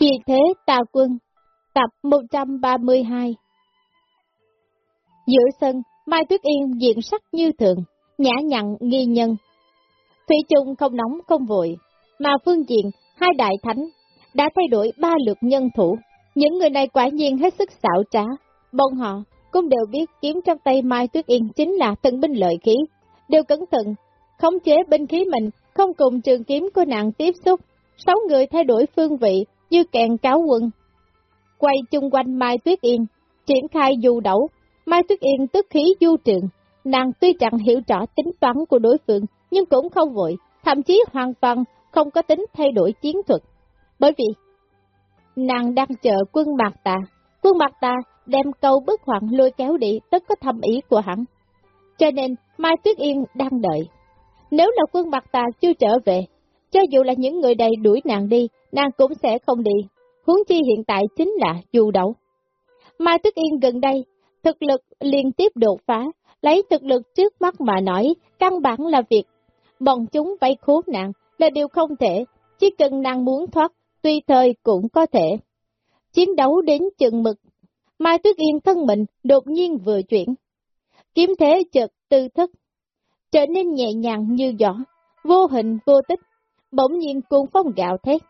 Vì thế tà quân, tập 132 Giữa sân, Mai Tuyết Yên diện sắc như thường, nhã nhặn nghi nhân. Thủy chung không nóng không vội, mà phương diện hai đại thánh đã thay đổi ba lượt nhân thủ. Những người này quả nhiên hết sức xảo trá, bọn họ cũng đều biết kiếm trong tay Mai Tuyết Yên chính là thần binh lợi khí, đều cẩn thận, khống chế binh khí mình, không cùng trường kiếm của nàng tiếp xúc. Sáu người thay đổi phương vị như kèn cáo quân. Quay chung quanh Mai Tuyết Yên, triển khai dù đẩu, Mai Tuyết Yên tức khí du trường, nàng tuy chẳng hiểu rõ tính toán của đối phương, nhưng cũng không vội, thậm chí hoàn toàn không có tính thay đổi chiến thuật. Bởi vì, nàng đang chờ quân Mạc Tà, quân Mạc Tà đem câu bức hoàng lôi kéo đi tất có thâm ý của hắn. Cho nên, Mai Tuyết Yên đang đợi. Nếu là quân Mạc Tà chưa trở về, cho dù là những người đầy đuổi nàng đi, nàng cũng sẽ không đi. Huống chi hiện tại chính là dù đậu. Mai Tuyết Yên gần đây, thực lực liên tiếp đột phá, lấy thực lực trước mắt mà nói, căn bản là việc bọn chúng vây khốn nàng là điều không thể, chỉ cần nàng muốn thoát, tùy thời cũng có thể. Chiến đấu đến chừng mực, Mai Tuyết Yên thân mình đột nhiên vừa chuyển. Kiếm thế chợt tư thức, trở nên nhẹ nhàng như gió, vô hình vô tích, bỗng nhiên cuồng phong gạo thét,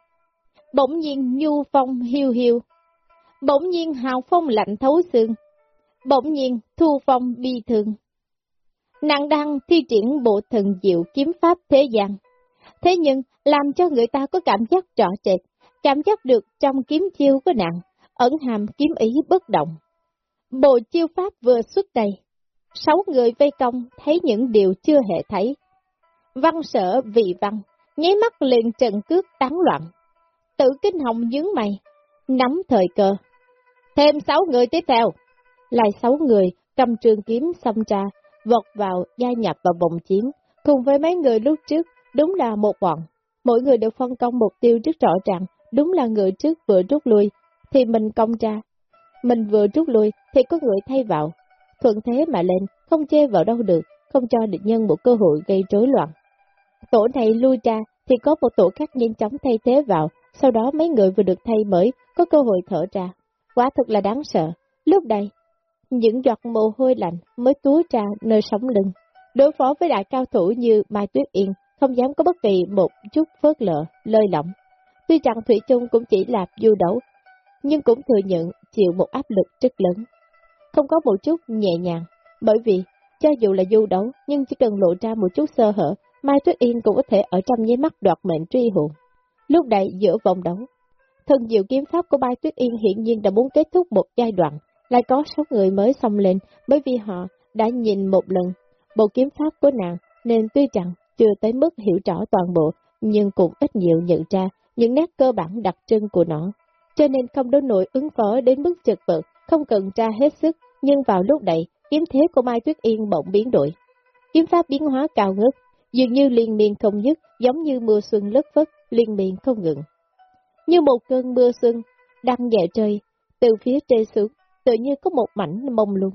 bỗng nhiên nhu phong hiu hiu, bỗng nhiên hào phong lạnh thấu xương, bỗng nhiên thu phong bi thường. Nàng đang thi triển bộ thần diệu kiếm pháp thế gian, thế nhưng làm cho người ta có cảm giác rõ rệt, cảm giác được trong kiếm chiêu của nàng, ẩn hàm kiếm ý bất động. Bộ chiêu pháp vừa xuất đầy, sáu người vây công thấy những điều chưa hề thấy. Văn sở vị văn, nháy mắt liền trần cước tán loạn. Tự kinh hồng dướng mày, nắm thời cơ. Thêm sáu người tiếp theo, lại sáu người cầm trường kiếm xâm ra, vọt vào, gia nhập vào vòng chiến, cùng với mấy người lúc trước, đúng là một bọn. Mỗi người đều phân công mục tiêu rất rõ ràng, đúng là người trước vừa rút lui, thì mình công ra. Mình vừa rút lui, thì có người thay vào. Thuận thế mà lên, không chê vào đâu được, không cho địch nhân một cơ hội gây rối loạn. Tổ này lui ra, thì có một tổ khác nhanh chóng thay thế vào, sau đó mấy người vừa được thay mới, có cơ hội thở ra. Quá thật là đáng sợ. Lúc đây, những giọt mồ hôi lạnh mới túa ra nơi sống lưng. Đối phó với đại cao thủ như Mai Tuyết Yên, không dám có bất kỳ một chút phớt lờ, lơi lỏng. Tuy rằng Thủy chung cũng chỉ là du đấu, nhưng cũng thừa nhận chịu một áp lực rất lớn. Không có một chút nhẹ nhàng, bởi vì, cho dù là du đấu, nhưng chỉ cần lộ ra một chút sơ hở, Mai Tuyết Yên cũng có thể ở trong nháy mắt đoạt mệnh truy hồn. Lúc này giữa vòng đấu, thần diệu kiếm pháp của Mai Tuyết Yên hiện nhiên đã muốn kết thúc một giai đoạn, lại có số người mới xông lên bởi vì họ đã nhìn một lần bộ kiếm pháp của nàng nên tuy chẳng chưa tới mức hiểu rõ toàn bộ nhưng cũng ít nhiều nhận ra những nét cơ bản đặc trưng của nó. Cho nên không đối nổi ứng phó đến mức trực vật, không cần tra hết sức, nhưng vào lúc này, kiếm thế của Mai Tuyết Yên bỗng biến đổi. Kiếm pháp biến hóa cao ngất, dường như liên miên không dứt, giống như mưa xuân lất phất, liên miên không ngừng. Như một cơn mưa xuân, đang nhẹ trời, từ phía trên xuống, tự như có một mảnh mông lung.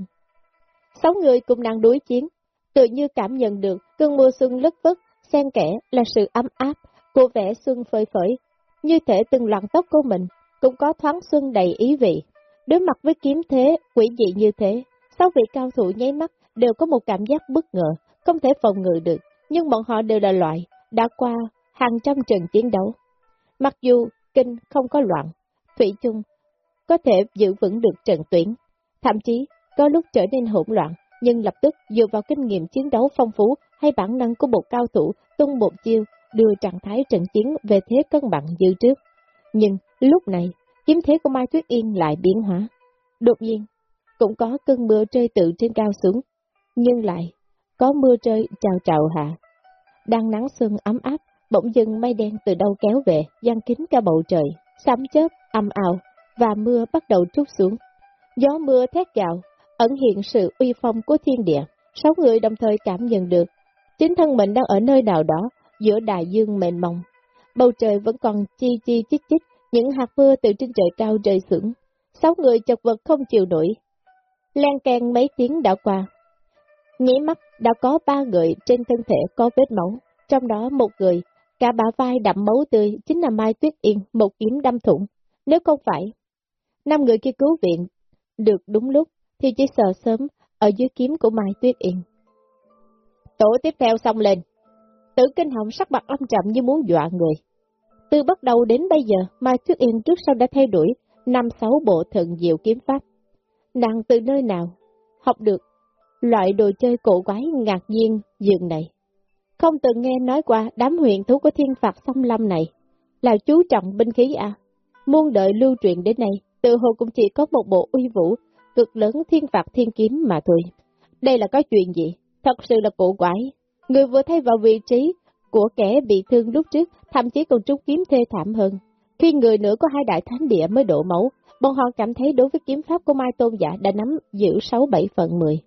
Sáu người cùng đang đối chiến, tự như cảm nhận được cơn mưa xuân lất vất, xen kẽ là sự ấm áp của vẻ xuân phơi phới, như thể từng lọn tóc của mình cũng có thoáng xuân đầy ý vị. Đối mặt với kiếm thế, quỷ dị như thế, sáu vị cao thủ nháy mắt đều có một cảm giác bất ngờ, không thể phòng ngự được, nhưng bọn họ đều là loại, đã qua hàng trăm trận chiến đấu. Mặc dù kinh không có loạn, Thủy chung có thể giữ vững được trận tuyển, thậm chí có lúc trở nên hỗn loạn, nhưng lập tức dựa vào kinh nghiệm chiến đấu phong phú hay bản năng của một cao thủ tung một chiêu đưa trạng thái trận chiến về thế cân bằng như trước. Nhưng lúc này, kiếm thế của Mai Tuyết Yên lại biến hóa. Đột nhiên, cũng có cơn mưa rơi tự trên cao xuống, nhưng lại có mưa rơi trào trào hạ. Đang nắng sương ấm áp, bỗng dưng mây đen từ đâu kéo về, giăng kín cả bầu trời, sấm chớp, âm ào, và mưa bắt đầu trút xuống. Gió mưa thét gạo, ẩn hiện sự uy phong của thiên địa, sáu người đồng thời cảm nhận được. Chính thân mình đang ở nơi nào đó, giữa đại dương mênh mông. Bầu trời vẫn còn chi chi chích chích, những hạt mưa từ trên trời cao rơi xuống. Sáu người chật vật không chịu nổi. Len can mấy tiếng đã qua. Nhảy mắt đã có ba người trên thân thể có vết máu, trong đó một người, cả bả vai đậm máu tươi chính là Mai Tuyết Yên, một kiếm đâm thủng. Nếu không phải, năm người kia cứu viện được đúng lúc, thì chỉ sợ sớm ở dưới kiếm của Mai Tuyết Yên. Tổ tiếp theo xong lên. Tử kinh hồng sắc mặt âm trầm như muốn dọa người. Từ bắt đầu đến bây giờ, Mai Tuyết Yên trước sau đã thay đổi năm sáu bộ thần diệu kiếm pháp. Nàng từ nơi nào học được loại đồ chơi cổ quái ngạc nhiên dường này. Không từng nghe nói qua đám huyền thú của thiên phạt xâm lâm này là chú trọng binh khí à. Muôn đợi lưu truyền đến nay, tự hồ cũng chỉ có một bộ uy vũ, cực lớn thiên phạt thiên kiếm mà thôi. Đây là có chuyện gì? Thật sự là cổ quái. Người vừa thay vào vị trí của kẻ bị thương lúc trước, thậm chí còn trúng kiếm thê thảm hơn. Khi người nữa có hai đại thánh địa mới đổ máu, bọn họ cảm thấy đối với kiếm pháp của Mai Tôn Giả đã nắm giữ 6-7 phần 10.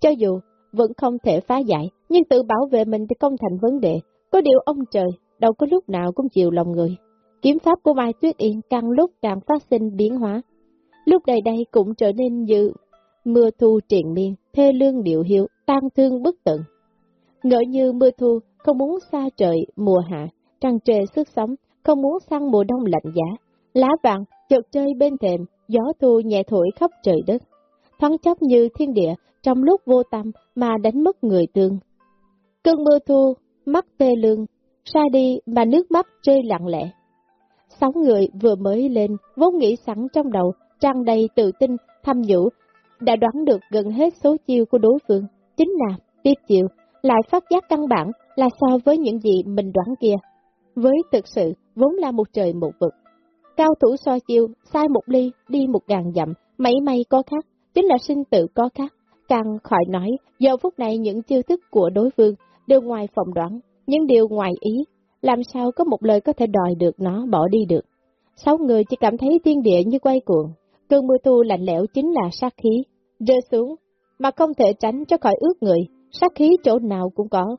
Cho dù vẫn không thể phá giải, nhưng tự bảo vệ mình thì không thành vấn đề. Có điều ông trời, đâu có lúc nào cũng chịu lòng người. Kiếm pháp của Mai Tuyết Yên càng lúc càng phát sinh biến hóa. Lúc đây đây cũng trở nên như mưa thu triền miên, thê lương điệu hiệu, tan thương bất tận. Ngỡ như mưa thu, không muốn xa trời mùa hạ, trăng trề sức sống, không muốn sang mùa đông lạnh giá. Lá vàng chợt chơi bên thềm, gió thu nhẹ thổi khắp trời đất. Thoáng chốc như thiên địa, trong lúc vô tâm mà đánh mất người tương. Cơn mưa thu, mắt tê lương, xa đi mà nước mắt rơi lặng lẽ. Sáu người vừa mới lên, vốn nghĩ sẵn trong đầu, trang đầy tự tin, thăm nhũ, đã đoán được gần hết số chiêu của đối phương, chính là tiếp chiêu, lại phát giác căn bản là so với những gì mình đoán kia. Với thực sự, vốn là một trời một vực. Cao thủ so chiêu, sai một ly, đi một ngàn dặm, mấy may có khác, chính là sinh tự có khác. Càng khỏi nói, giờ phút này những chiêu thức của đối phương đều ngoài phòng đoán, những điều ngoài ý, làm sao có một lời có thể đòi được nó bỏ đi được. Sáu người chỉ cảm thấy thiên địa như quay cuồng, cơn mưa thu lạnh lẽo chính là sát khí, rơi xuống, mà không thể tránh cho khỏi ướt người, sát khí chỗ nào cũng có.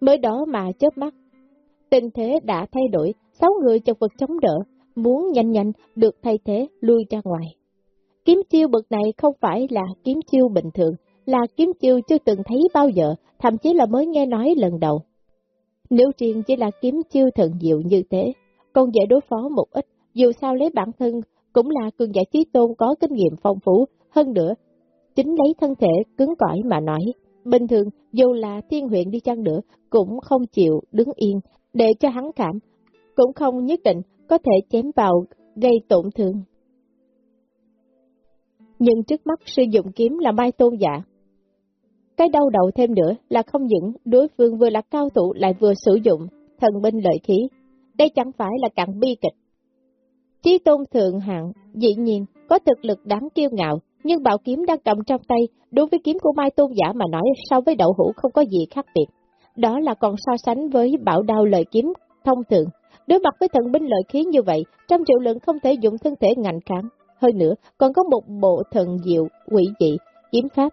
Mới đó mà chớp mắt, tình thế đã thay đổi, sáu người chật vật chống đỡ, muốn nhanh nhanh được thay thế lui ra ngoài. Kiếm chiêu bậc này không phải là kiếm chiêu bình thường, là kiếm chiêu chưa từng thấy bao giờ, thậm chí là mới nghe nói lần đầu. Nếu riêng chỉ là kiếm chiêu thần diệu như thế, còn dễ đối phó một ít, dù sao lấy bản thân cũng là cường giả trí tôn có kinh nghiệm phong phú, hơn nữa, chính lấy thân thể cứng cỏi mà nói. Bình thường, dù là thiên huyện đi chăng nữa, cũng không chịu đứng yên, để cho hắn cảm, cũng không nhất định có thể chém vào, gây tổn thương. Nhưng trước mắt sử dụng kiếm là mai tôn giả. Cái đau đầu thêm nữa là không những đối phương vừa là cao thủ lại vừa sử dụng thần binh lợi khí. Đây chẳng phải là cặn bi kịch. Chí tôn thượng hạng, dĩ nhiên, có thực lực đáng kiêu ngạo, nhưng bảo kiếm đang cầm trong tay, đối với kiếm của Mai Tôn Giả mà nói so với đậu hũ không có gì khác biệt. Đó là còn so sánh với bảo đao lợi kiếm thông thường. Đối mặt với thần binh lợi khí như vậy, trăm triệu lượng không thể dùng thân thể ngạnh kháng. Hơn nữa, còn có một bộ thần diệu, quỷ dị, kiếm pháp,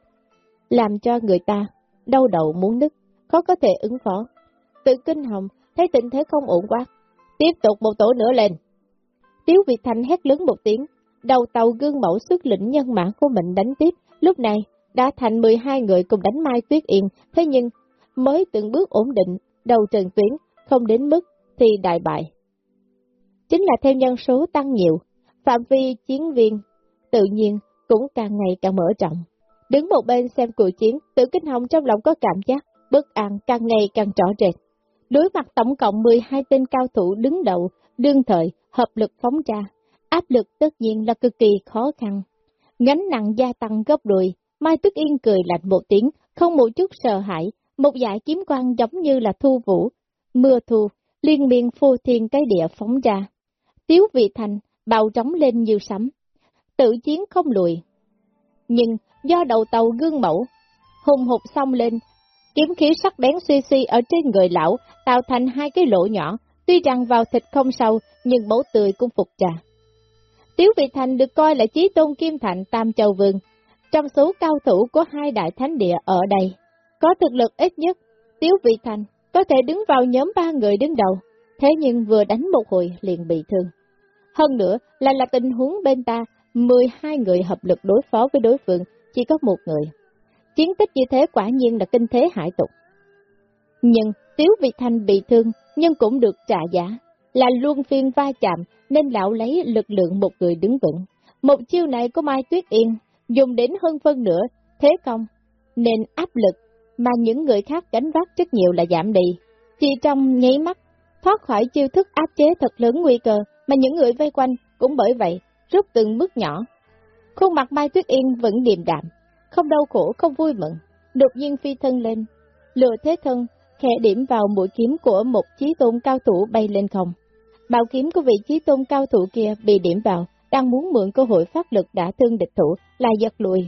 làm cho người ta đau đầu muốn nứt, khó có thể ứng phó. Tự kinh hồng, thấy tình thế không ổn quá. Tiếp tục một tổ nữa lên. Tiếu Việt Thành hét lớn một tiếng, đầu tàu gương mẫu xuất lĩnh nhân mã của mình đánh tiếp, lúc này đã thành 12 người cùng đánh Mai Tuyết Yên, thế nhưng mới từng bước ổn định, đầu trần tuyến, không đến mức thì đại bại. Chính là theo nhân số tăng nhiều, phạm vi chiến viên tự nhiên cũng càng ngày càng mở rộng. Đứng một bên xem cuộc chiến, tử kinh hồng trong lòng có cảm giác bất an càng ngày càng rõ rệt. Đối mặt tổng cộng 12 tên cao thủ đứng đầu, đương thời, hợp lực phóng ra, áp lực tất nhiên là cực kỳ khó khăn. Gánh nặng gia tăng gấp đôi, Mai Tức Yên cười lạnh một tiếng, không một chút sợ hãi, một dải kiếm quang giống như là thu vũ, mưa thu, liên miên phô thiên cái địa phóng ra. Tiếu vị thành, bào trống lên như sấm, tự chiến không lùi. Nhưng do đầu tàu gương mẫu, hùng hụt xong lên, kiếm khí sắc bén suy suy ở trên người lão, tạo thành hai cái lỗ nhỏ, tuy rằng vào thịt không sâu, nhưng máu tươi cũng phục trà. Tiếu Vị Thành được coi là chí tôn kim thành Tam Châu Vương, trong số cao thủ của hai đại thánh địa ở đây. Có thực lực ít nhất, Tiếu Vị Thành có thể đứng vào nhóm ba người đứng đầu, thế nhưng vừa đánh một hồi liền bị thương. Hơn nữa là là tình huống bên ta, 12 người hợp lực đối phó với đối phương, chỉ có một người. Chiến tích như thế quả nhiên là kinh thế hải tục. Nhưng Tiếu Vị Thanh bị thương, nhưng cũng được trả giá, là luôn phiên va chạm, nên lão lấy lực lượng một người đứng vững. Một chiêu này của Mai Tuyết Yên dùng đến hơn phân nửa thế công, nên áp lực mà những người khác gánh vác rất nhiều là giảm đi. Chỉ trong nháy mắt, thoát khỏi chiêu thức áp chế thật lớn nguy cơ mà những người vây quanh cũng bởi vậy rút từng bước nhỏ. Khuôn mặt Mai Tuyết Yên vẫn điềm đạm, không đau khổ, không vui mừng, đột nhiên phi thân lên, lừa thế thân, khẽ điểm vào mũi kiếm của một chí tôn cao thủ bay lên không. Bảo kiếm của vị chí tôn cao thủ kia bị điểm vào, đang muốn mượn cơ hội phát lực đã thương địch thủ, là giật lùi.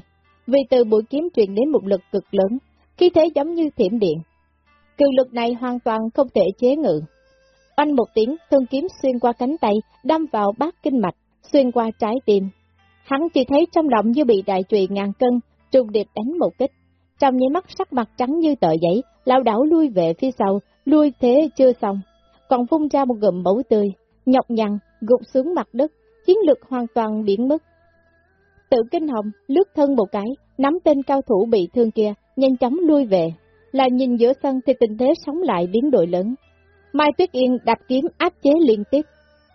Vì từ mũi kiếm truyền đến một lực cực lớn, khi thế giống như thiểm điện. Cường lực này hoàn toàn không thể chế ngự. Oanh một tiếng, thân kiếm xuyên qua cánh tay, đâm vào bát kinh mạch, xuyên qua trái tim. Hắn chỉ thấy trong lòng như bị đại trùy ngàn cân, trùng điệp đánh một kích. Trong nháy mắt sắc mặt trắng như tờ giấy, lao đảo lui về phía sau, lui thế chưa xong. Còn phun ra một gầm máu tươi, nhọc nhằn, gục xuống mặt đất, chiến lực hoàn toàn biến mất. Tự kinh hồng, lướt thân một cái, nắm tên cao thủ bị thương kia, nhanh chóng lui về. Là nhìn giữa sân thì tình thế sống lại biến đổi lớn. Mai Tuyết Yên đạp kiếm áp chế liên tiếp,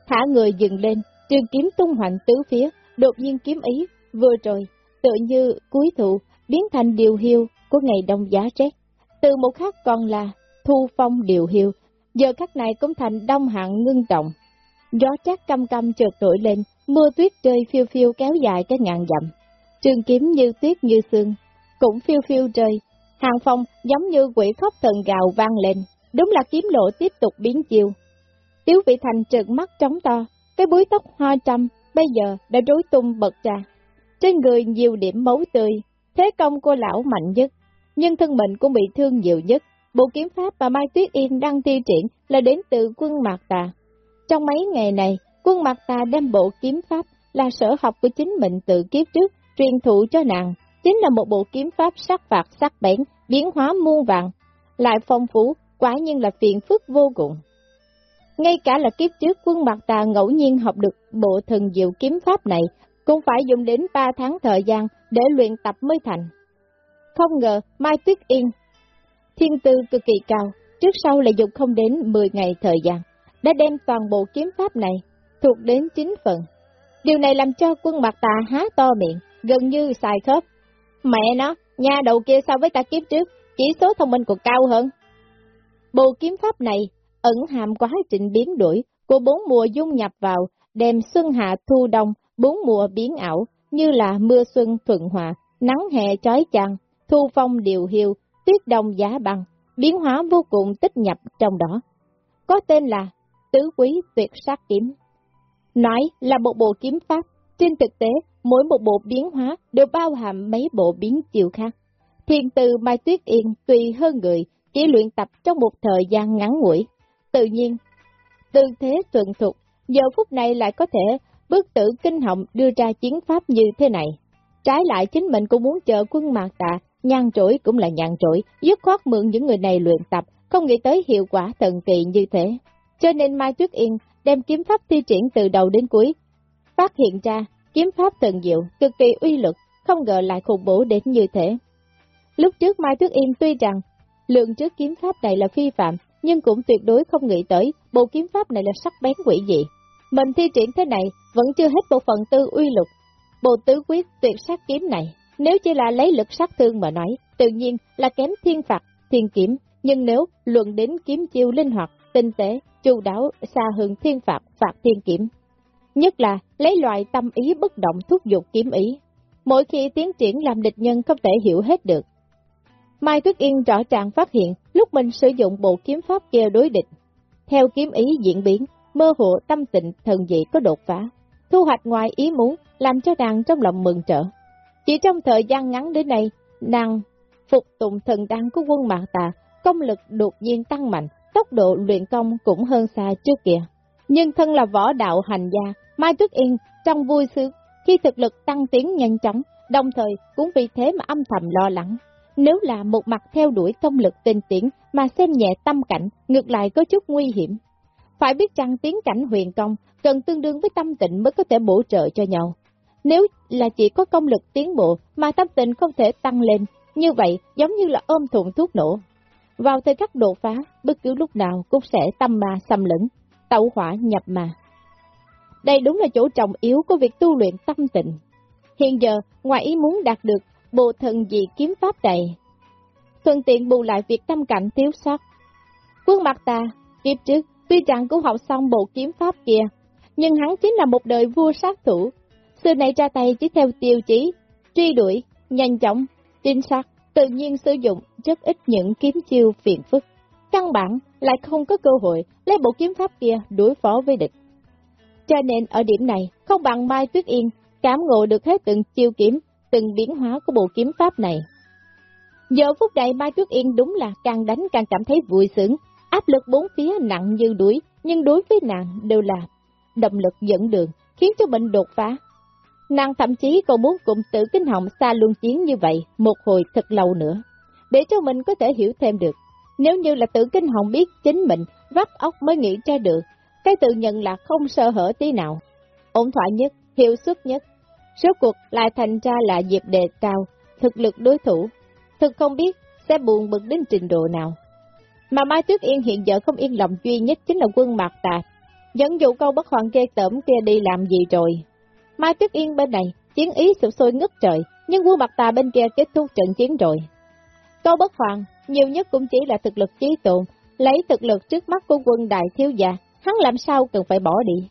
thả người dừng lên, trường kiếm tung hoành tứ phía, đột nhiên kiếm ý, vừa rồi, tự như cuối thụ, biến thành điều hiu của ngày đông giá rét. Từ một khắc còn là thu phong điều hiu, giờ khắc này cũng thành đông hạn ngưng trọng. Gió chắc căm căm chợt nổi lên, mưa tuyết rơi phiêu phiêu kéo dài cái ngàn dặm. Trường kiếm như tuyết như xương, cũng phiêu phiêu rơi. Hàng phong giống như quỷ khóc thần gào vang lên, đúng là kiếm lộ tiếp tục biến chiều. Tiếu vị thành trợn mắt trống to, cái búi tóc hoa trăm bây giờ đã rối tung bật ra. Trên người nhiều điểm máu tươi, thế công của lão mạnh nhất, nhưng thân mình cũng bị thương nhiều nhất. Bộ kiếm pháp mà Mai Tuyết Yên đang thi triển là đến từ quân Mạc Tà. Trong mấy ngày này, quân Mạc Tà đem bộ kiếm pháp là sở học của chính mình tự kiếp trước, truyền thụ cho nàng, chính là một bộ kiếm pháp sắc phạt sắc bén, biến hóa muôn vàng, lại phong phú, quả nhiên là phiền phức vô cùng. Ngay cả là kiếp trước quân mặt tà ngẫu nhiên học được bộ thần diệu kiếm pháp này, cũng phải dùng đến 3 tháng thời gian để luyện tập mới thành. Không ngờ Mai Tuyết Yên, thiên tư cực kỳ cao, trước sau lại dùng không đến 10 ngày thời gian, đã đem toàn bộ kiếm pháp này thuộc đến 9 phần. Điều này làm cho quân mặt tà há to miệng, gần như xài khớp. Mẹ nó, nhà đầu kia so với ta kiếp trước, chỉ số thông minh còn cao hơn. Bộ kiếm pháp này ẩn hàm quá trình biến đổi của bốn mùa dung nhập vào, đem xuân hạ thu đông, bốn mùa biến ảo, như là mưa xuân thuận hòa, nắng hè chói chang, thu phong điều hiu, tuyết đông giá băng, biến hóa vô cùng tích nhập trong đó. Có tên là Tứ Quý Tuyệt Sát Kiếm. Nói là một bộ kiếm pháp, trên thực tế, mỗi một bộ biến hóa đều bao hàm mấy bộ biến chiều khác. Thiền từ Mai Tuyết Yên tùy hơn người, chỉ luyện tập trong một thời gian ngắn ngủi, Tự nhiên, tư thế thuận thục, giờ phút này lại có thể bước tử kinh họng đưa ra chiến pháp như thế này. Trái lại chính mình cũng muốn chờ quân mạc tạ, nhàn trỗi cũng là nhàn trỗi, dứt khoát mượn những người này luyện tập, không nghĩ tới hiệu quả thần kỳ như thế. Cho nên Mai Tuyết Yên đem kiếm pháp thi triển từ đầu đến cuối, phát hiện ra kiếm pháp thần diệu, cực kỳ uy lực, không ngờ lại khủng bố đến như thế. Lúc trước Mai Tuyết Yên tuy rằng lượng trước kiếm pháp này là phi phạm, nhưng cũng tuyệt đối không nghĩ tới bộ kiếm pháp này là sắc bén quỷ dị. Mình thi triển thế này vẫn chưa hết bộ phận tư uy lực. Bộ tứ quyết tuyệt sát kiếm này, nếu chỉ là lấy lực sát thương mà nói, tự nhiên là kém thiên phạt, thiên kiếm, nhưng nếu luận đến kiếm chiêu linh hoạt, tinh tế, chu đáo xa hơn thiên phạt, phạt thiên kiếm. Nhất là lấy loại tâm ý bất động thúc giục kiếm ý. Mỗi khi tiến triển làm địch nhân không thể hiểu hết được, Mai Tuyết Yên rõ ràng phát hiện lúc mình sử dụng bộ kiếm pháp kia đối địch. Theo kiếm ý diễn biến, mơ hồ tâm tình thần dị có đột phá, thu hoạch ngoài ý muốn, làm cho nàng trong lòng mừng trở. Chỉ trong thời gian ngắn đến nay, nàng phục tùng thần đăng của quân mạng Tà, công lực đột nhiên tăng mạnh, tốc độ luyện công cũng hơn xa trước kia. Nhưng thân là võ đạo hành gia, Mai Tuyết Yên trong vui sướng khi thực lực tăng tiến nhanh chóng, đồng thời cũng vì thế mà âm thầm lo lắng. Nếu là một mặt theo đuổi công lực tinh tiến mà xem nhẹ tâm cảnh, ngược lại có chút nguy hiểm. Phải biết rằng tiến cảnh huyền công cần tương đương với tâm tịnh mới có thể bổ trợ cho nhau. Nếu là chỉ có công lực tiến bộ mà tâm tịnh không thể tăng lên, như vậy giống như là ôm thùng thuốc nổ. Vào thời khắc đột phá, bất cứ lúc nào cũng sẽ tâm ma xâm lẫn, tẩu hỏa nhập mà. đây đúng là chỗ trọng yếu của việc tu luyện tâm tịnh. Hiện giờ, ngoài ý muốn đạt được bù thần dị kiếm pháp này, thuận tiện bù lại việc tâm cảnh thiếu sót. Quân mặt ta, kiếp trước, tuy chẳng cũng học xong bộ kiếm pháp kia, nhưng hắn chính là một đời vua sát thủ. Xưa này ra tay chỉ theo tiêu chí, truy đuổi, nhanh chóng, chính xác, tự nhiên sử dụng rất ít những kiếm chiêu phiền phức. Căn bản lại không có cơ hội lấy bộ kiếm pháp kia đối phó với địch. Cho nên ở điểm này, không bằng Mai Tuyết Yên cảm ngộ được hết từng chiêu kiếm, từng biến hóa của bộ kiếm pháp này. Giờ phút này Mai Tuyết Yên đúng là càng đánh càng cảm thấy vui sướng, áp lực bốn phía nặng như đuổi, nhưng đối với nàng đều là động lực dẫn đường, khiến cho bệnh đột phá. Nàng thậm chí còn muốn cùng tự kinh hồng xa luân chiến như vậy một hồi thật lâu nữa, để cho mình có thể hiểu thêm được. Nếu như là tự kinh hồng biết chính mình, vắt óc mới nghĩ ra được, cái tự nhận là không sơ hở tí nào. Ổn thoại nhất, hiệu suất nhất, số cuộc lại thành ra là dịp đề cao, thực lực đối thủ. Thực không biết sẽ buồn bực đến trình độ nào. Mà Mai Tuyết Yên hiện giờ không yên lòng duy nhất chính là quân Mạc Tà. Dẫn dụ câu bất hoàng ghê tởm kia đi làm gì rồi. Mai Tuyết Yên bên này, chiến ý sụp sôi ngất trời, nhưng quân Mạc Tà bên kia kết thúc trận chiến rồi. Câu bất hoàng, nhiều nhất cũng chỉ là thực lực trí tụng, lấy thực lực trước mắt của quân đại thiếu gia, hắn làm sao cần phải bỏ đi.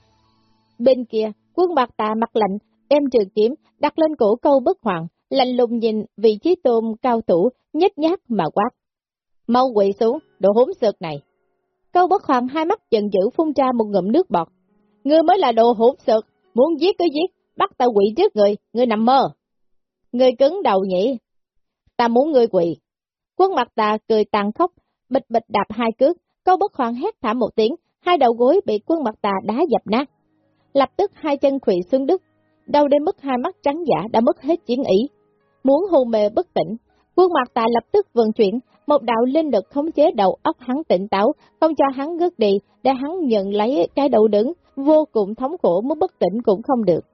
Bên kia, quân Mạc Tà mặt lạnh, đem trường kiếm, đặt lên cổ câu bất hoàng, lạnh lùng nhìn vị trí tôm cao tủ nhếch nhác mà quát. Mau quỳ xuống, đồ hốn sực này. Câu bất hoàng hai mắt giận dữ phun ra một ngụm nước bọt. Ngươi mới là đồ hỗn sực muốn giết cứ giết, bắt ta quỳ trước người, ngươi nằm mơ. Ngươi cứng đầu nhỉ? Ta muốn ngươi quỳ. Quân mặt ta cười tàn khốc, bịch bịch đạp hai cước, câu bất hoàng hét thảm một tiếng, hai đầu gối bị quân mặt ta đá dập nát. Lập tức hai chân khủy xuống đất, đau đến mức hai mắt trắng giả đã mất hết chiến ý. Muốn hôn mê bất tỉnh, quân mặt tà lập tức vận chuyển, một đạo linh lực khống chế đầu óc hắn tỉnh táo, không cho hắn ngất đi, để hắn nhận lấy cái đầu đứng, vô cùng thống khổ muốn bất tỉnh cũng không được.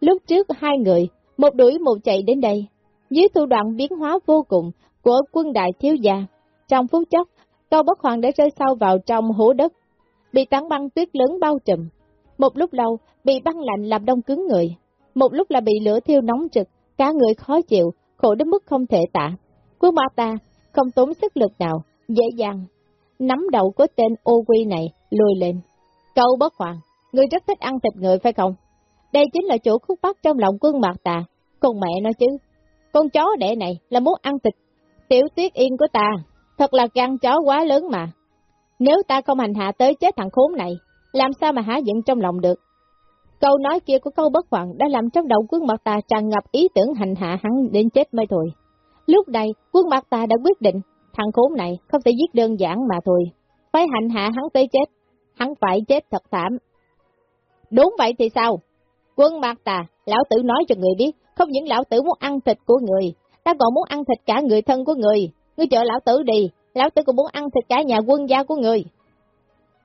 Lúc trước hai người, một đuổi một chạy đến đây, dưới thủ đoạn biến hóa vô cùng của quân đại thiếu gia. Trong phút chốc, câu bất hoàng đã rơi sâu vào trong hố đất, bị tảng băng tuyết lớn bao trùm. Một lúc lâu, bị băng lạnh làm đông cứng người. Một lúc là bị lửa thiêu nóng trực, cả người khó chịu, khổ đến mức không thể tả. Quân ma ta không tốn sức lực nào, dễ dàng. Nắm đầu của tên ô quy này, lùi lên. Câu bất hoàng, người rất thích ăn thịt người phải không? Đây chính là chỗ khúc bắt trong lòng quân mạc tà. Con mẹ nói chứ, con chó đẻ này là muốn ăn thịt. Tiểu tuyết yên của ta, thật là gan chó quá lớn mà. Nếu ta không hành hạ tới chết thằng khốn này, làm sao mà hả giận trong lòng được? Câu nói kia của câu bất hoàng đã làm trong đầu quân mặt ta tràn ngập ý tưởng hành hạ hắn đến chết mới thôi. Lúc này, quân mặt ta đã quyết định, thằng khốn này không thể giết đơn giản mà thôi. Phải hành hạ hắn tới chết, hắn phải chết thật thảm. Đúng vậy thì sao? Quân mặt ta lão tử nói cho người biết, không những lão tử muốn ăn thịt của người, ta còn muốn ăn thịt cả người thân của người. Ngươi chờ lão tử đi, lão tử cũng muốn ăn thịt cả nhà quân gia của người.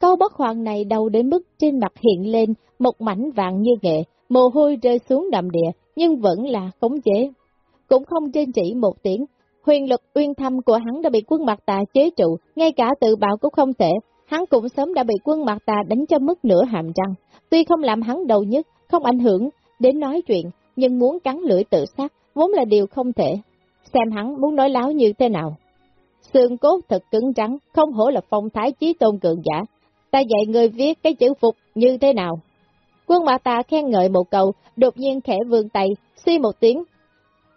Câu bất hoàng này đau đến mức trên mặt hiện lên một mảnh vàng như nghệ, mồ hôi rơi xuống đầm địa, nhưng vẫn là khống chế. Cũng không trên chỉ một tiếng, huyền lực uyên thâm của hắn đã bị quân mặt tà chế trụ, ngay cả tự bạo cũng không thể, hắn cũng sớm đã bị quân mặt tà đánh cho mất nửa hàm răng. Tuy không làm hắn đầu nhất, không ảnh hưởng đến nói chuyện, nhưng muốn cắn lưỡi tự sát, vốn là điều không thể. Xem hắn muốn nói láo như thế nào. Xương cốt thật cứng trắng, không hổ là phong thái chí tôn cường giả. Ta dạy người viết cái chữ phục như thế nào? Quân mặt ta khen ngợi một câu, đột nhiên khẽ vươn tay, suy một tiếng.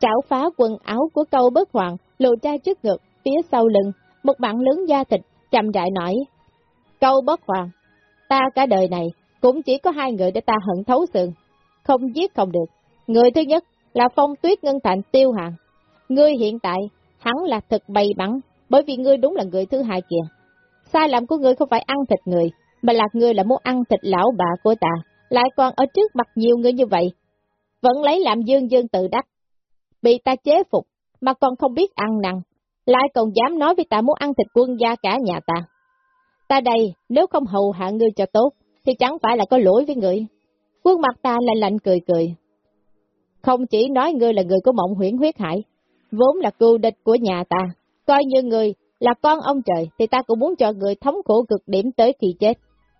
chảo phá quần áo của câu bất hoàng, lộ ra trước ngực, phía sau lưng, một bạn lớn da thịt, chậm rãi nói. Câu bất hoàng, ta cả đời này, cũng chỉ có hai người để ta hận thấu xương. Không giết không được. Người thứ nhất là phong tuyết ngân thành tiêu hàng. Ngươi hiện tại, hắn là thật bày bắn, bởi vì ngươi đúng là người thứ hai kìa. Sai lầm của ngươi không phải ăn thịt người, mà là ngươi là muốn ăn thịt lão bà của ta, lại còn ở trước mặt nhiều người như vậy. Vẫn lấy làm dương dương tự đắc. Bị ta chế phục, mà còn không biết ăn năn, lại còn dám nói với ta muốn ăn thịt quân gia cả nhà ta. Ta đây, nếu không hầu hạ ngươi cho tốt, thì chẳng phải là có lỗi với ngươi. Quân mặt ta lạnh lạnh cười cười. Không chỉ nói ngươi là người của mộng huyễn huyết hải, vốn là cưu địch của nhà ta, coi như người là con ông trời thì ta cũng muốn cho người thống khổ cực điểm tới khi chết.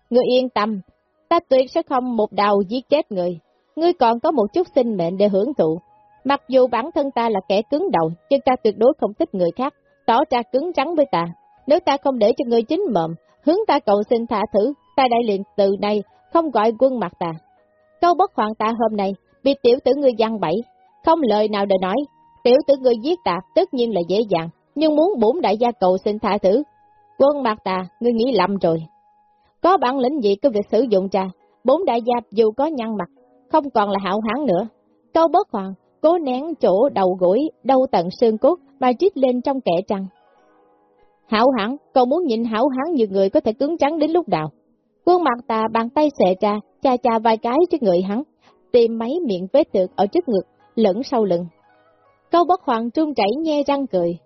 người yên tâm, ta tuyệt sẽ không một đầu giết chết người. Ngươi còn có một chút sinh mệnh để hưởng thụ. Mặc dù bản thân ta là kẻ cứng đầu, nhưng ta tuyệt đối không thích người khác, tỏ ra cứng trắng với ta. Nếu ta không để cho ngươi chính mộm, hướng ta cầu xin thả thử, ta đại liền từ nay không gọi quân mặt ta. Câu bất hoàng ta hôm nay, bị tiểu tử ngươi giăng bẫy, không lời nào để nói, tiểu tử ngươi giết ta tất nhiên là dễ dàng, nhưng muốn bốn đại gia cầu xin tha thử. Quân Mạc Tà, ngươi nghĩ lầm rồi. Có bản lĩnh gì cứ việc sử dụng trà, bốn đại gia dù có nhăn mặt, không còn là hảo hán nữa. Câu bớt hoàng, cố nén chỗ đầu gũi, đau tận xương cốt mà trít lên trong kẻ trăng. Hảo hán, cậu muốn nhìn hảo hán như người có thể cứng trắng đến lúc nào. Quân mặt tà bàn tay xệ ra, cha cha vài cái trước người hắn, tìm mấy miệng vết tược ở trước ngực, lẫn sau lưng. Câu bất hoàng trung chảy nhe răng cười.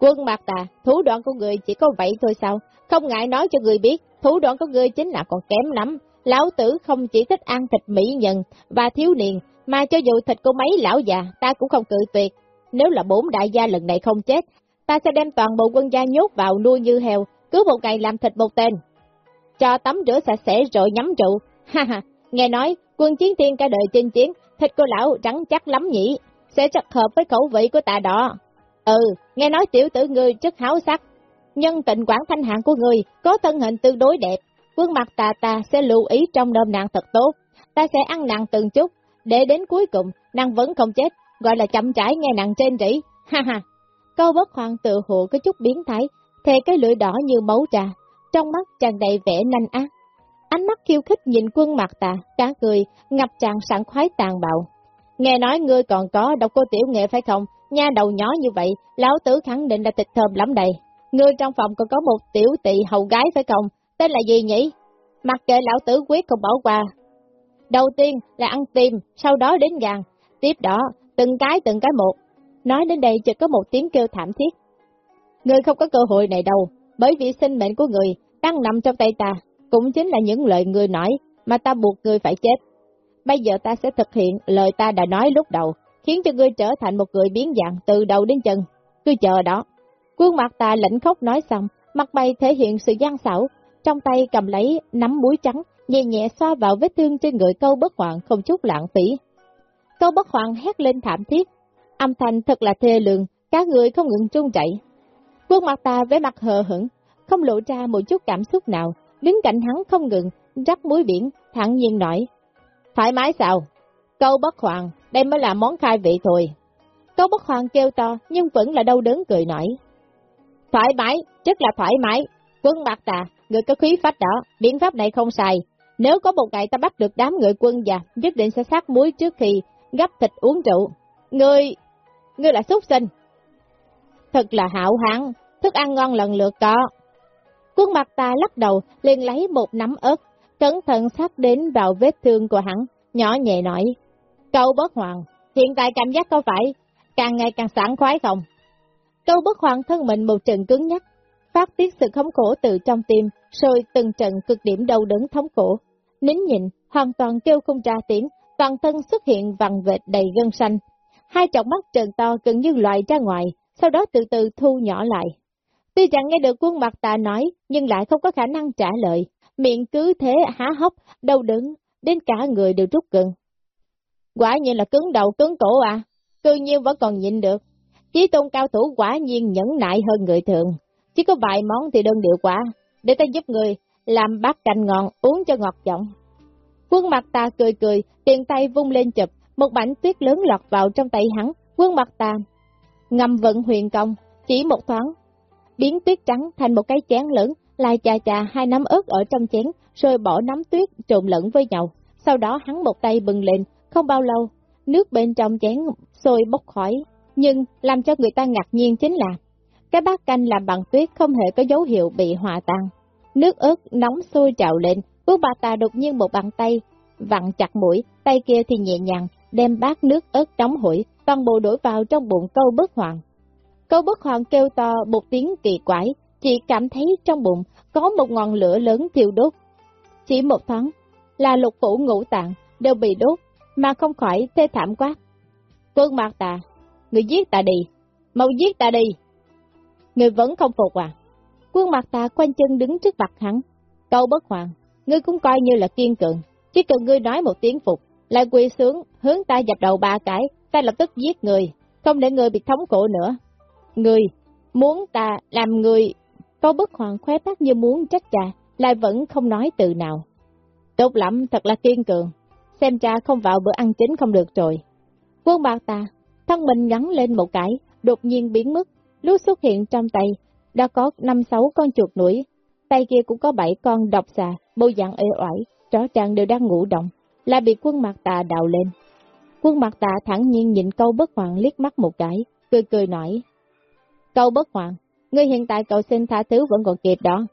Quân mặt ta, thủ đoạn của người chỉ có vậy thôi sao? Không ngại nói cho người biết, thủ đoạn của người chính là còn kém lắm. Lão tử không chỉ thích ăn thịt mỹ nhân và thiếu niên, mà cho dù thịt của mấy lão già, ta cũng không cự tuyệt. Nếu là bốn đại gia lần này không chết, ta sẽ đem toàn bộ quân gia nhốt vào nuôi như heo, cứ một ngày làm thịt một tên. Cho tắm rửa sạch sẽ rồi nhắm trụ. Ha ha, nghe nói, quân chiến tiên cả đời chinh chiến, thịt của lão trắng chắc lắm nhỉ, sẽ rất hợp với khẩu vị của ta đó. Ừ, nghe nói tiểu tử ngươi rất háo sắc. Nhân tịnh quản thanh hạng của ngươi có thân hình tương đối đẹp, quân mặt tà ta sẽ lưu ý trong đơm nàng thật tốt. Ta sẽ ăn nặng từng chút, để đến cuối cùng, nàng vẫn không chết, gọi là chậm trải nghe nặng trên rỉ. Ha ha, câu bất hoàng tự hộ có chút biến thái, thề cái lưỡi đỏ như máu trà, trong mắt tràn đầy vẻ nanh ác. Ánh mắt khiêu khích nhìn quân mặt tà, cả cười, ngập tràn sẵn khoái tàn bạo. Nghe nói ngươi còn có độc cô tiểu nghệ phải không? Nha đầu nhỏ như vậy, lão tử khẳng định là tịch thơm lắm đây. người trong phòng còn có một tiểu tỵ hầu gái phải không? Tên là gì nhỉ? Mặc kệ lão tử quyết không bỏ qua. Đầu tiên là ăn tim, sau đó đến gàng. Tiếp đó, từng cái từng cái một. Nói đến đây chỉ có một tiếng kêu thảm thiết. người không có cơ hội này đâu, bởi vì sinh mệnh của người đang nằm trong tay ta, cũng chính là những lời người nói mà ta buộc người phải chết. Bây giờ ta sẽ thực hiện lời ta đã nói lúc đầu, khiến cho ngươi trở thành một người biến dạng từ đầu đến chân. Cứ chờ đó. Quân mặt ta lạnh khóc nói xong, mặt mày thể hiện sự gian xảo, trong tay cầm lấy nắm muối trắng, nhẹ nhẹ xoa vào vết thương trên người câu bất hoàng không chút lãng phí. Câu bất hoàng hét lên thảm thiết, âm thanh thật là thê lương, các người không ngừng trung chạy. Quân mặt ta với mặt hờ hững, không lộ ra một chút cảm xúc nào, đứng cạnh hắn không ngừng, rắc muối biển, thẳng nhiên nói. Thoải mái sao? Câu bất hoàng, đây mới là món khai vị thôi. Câu bất hoàng kêu to, nhưng vẫn là đau đớn cười nổi. Thoải mái, rất là thoải mái. Quân bạc tà, người có khí phách đó, biện pháp này không xài. Nếu có một ngày ta bắt được đám người quân già, nhất định sẽ sát muối trước khi gấp thịt uống rượu. Ngươi, ngươi là xuất sinh. Thật là hảo hán, thức ăn ngon lần lượt có. Quân mặt ta lắc đầu, liền lấy một nắm ớt, cẩn thận sát đến vào vết thương của hắn, nhỏ nhẹ nói. Câu bất hoàng, hiện tại cảm giác có phải càng ngày càng sảng khoái không? Câu bất hoàng thân mình một trận cứng nhắc, phát tiết sự khống khổ từ trong tim, rồi từng trận cực điểm đau đớn thống khổ. Nín nhịn, hoàn toàn kêu không ra tiếng, toàn thân xuất hiện vằn vệt đầy gân xanh. Hai trọng mắt trần to gần như loại ra ngoài, sau đó từ từ thu nhỏ lại. Tuy chẳng nghe được quân mặt ta nói, nhưng lại không có khả năng trả lời, miệng cứ thế há hốc, đau đớn, đến cả người đều rút gần. Quả nhiên là cứng đầu cứng cổ à, cư nhiên vẫn còn nhịn được. Chí tôn cao thủ quả nhiên nhẫn nại hơn người thường, chỉ có vài món thì đơn điệu quả, để ta giúp người làm bát canh ngon uống cho ngọt giọng. Quân mặt ta cười cười, tiền tay vung lên chụp, một mảnh tuyết lớn lọt vào trong tay hắn, quân mặt ta ngầm vận huyền công, chỉ một thoáng, biến tuyết trắng thành một cái chén lớn, lại chà chà hai nắm ớt ở trong chén, rồi bỏ nắm tuyết trộn lẫn với nhau. Sau đó hắn một tay bừng lên, không bao lâu, nước bên trong chén sôi bốc khỏi. Nhưng làm cho người ta ngạc nhiên chính là, cái bát canh làm bằng tuyết không hề có dấu hiệu bị hòa tan. Nước ớt nóng sôi trào lên, bước bà ta đột nhiên một bàn tay, vặn chặt mũi, tay kia thì nhẹ nhàng, đem bát nước ớt nóng hủi, toàn bộ đổ vào trong bụng câu bất hoàng. Câu bất hoàng kêu to một tiếng kỳ quái, chỉ cảm thấy trong bụng có một ngọn lửa lớn thiêu đốt. Chỉ một thoáng, là lục phủ ngũ tạng đều bị đốt, mà không khỏi thê thảm quá. Quân mặt tà, người giết ta đi, mau giết ta đi. Người vẫn không phục à. Quân mặt tà quanh chân đứng trước mặt hắn. Câu bất hoàng, ngươi cũng coi như là kiên cường. Chỉ cần ngươi nói một tiếng phục, lại quỳ xuống, hướng ta dập đầu ba cái, ta lập tức giết người, không để người bị thống khổ nữa. Người, muốn ta làm người, câu bất hoàng khóe tác như muốn trách cha, lại vẫn không nói từ nào. Tốt lắm, thật là kiên cường, xem cha không vào bữa ăn chính không được rồi. Quân bạc ta, thân mình nhắn lên một cái, đột nhiên biến mất, lúc xuất hiện trong tay, đã có năm sáu con chuột núi, tay kia cũng có bảy con độc xà, bộ dạng ê oải, rõ ràng đều đang ngủ động, là bị quân mặt tà đào lên. Quân mặt tà thẳng nhiên nhìn câu bất hoàng liếc mắt một cái, cười cười nói. Câu bất hoàng, ngươi hiện tại cầu xin tha thứ vẫn còn kịp đó.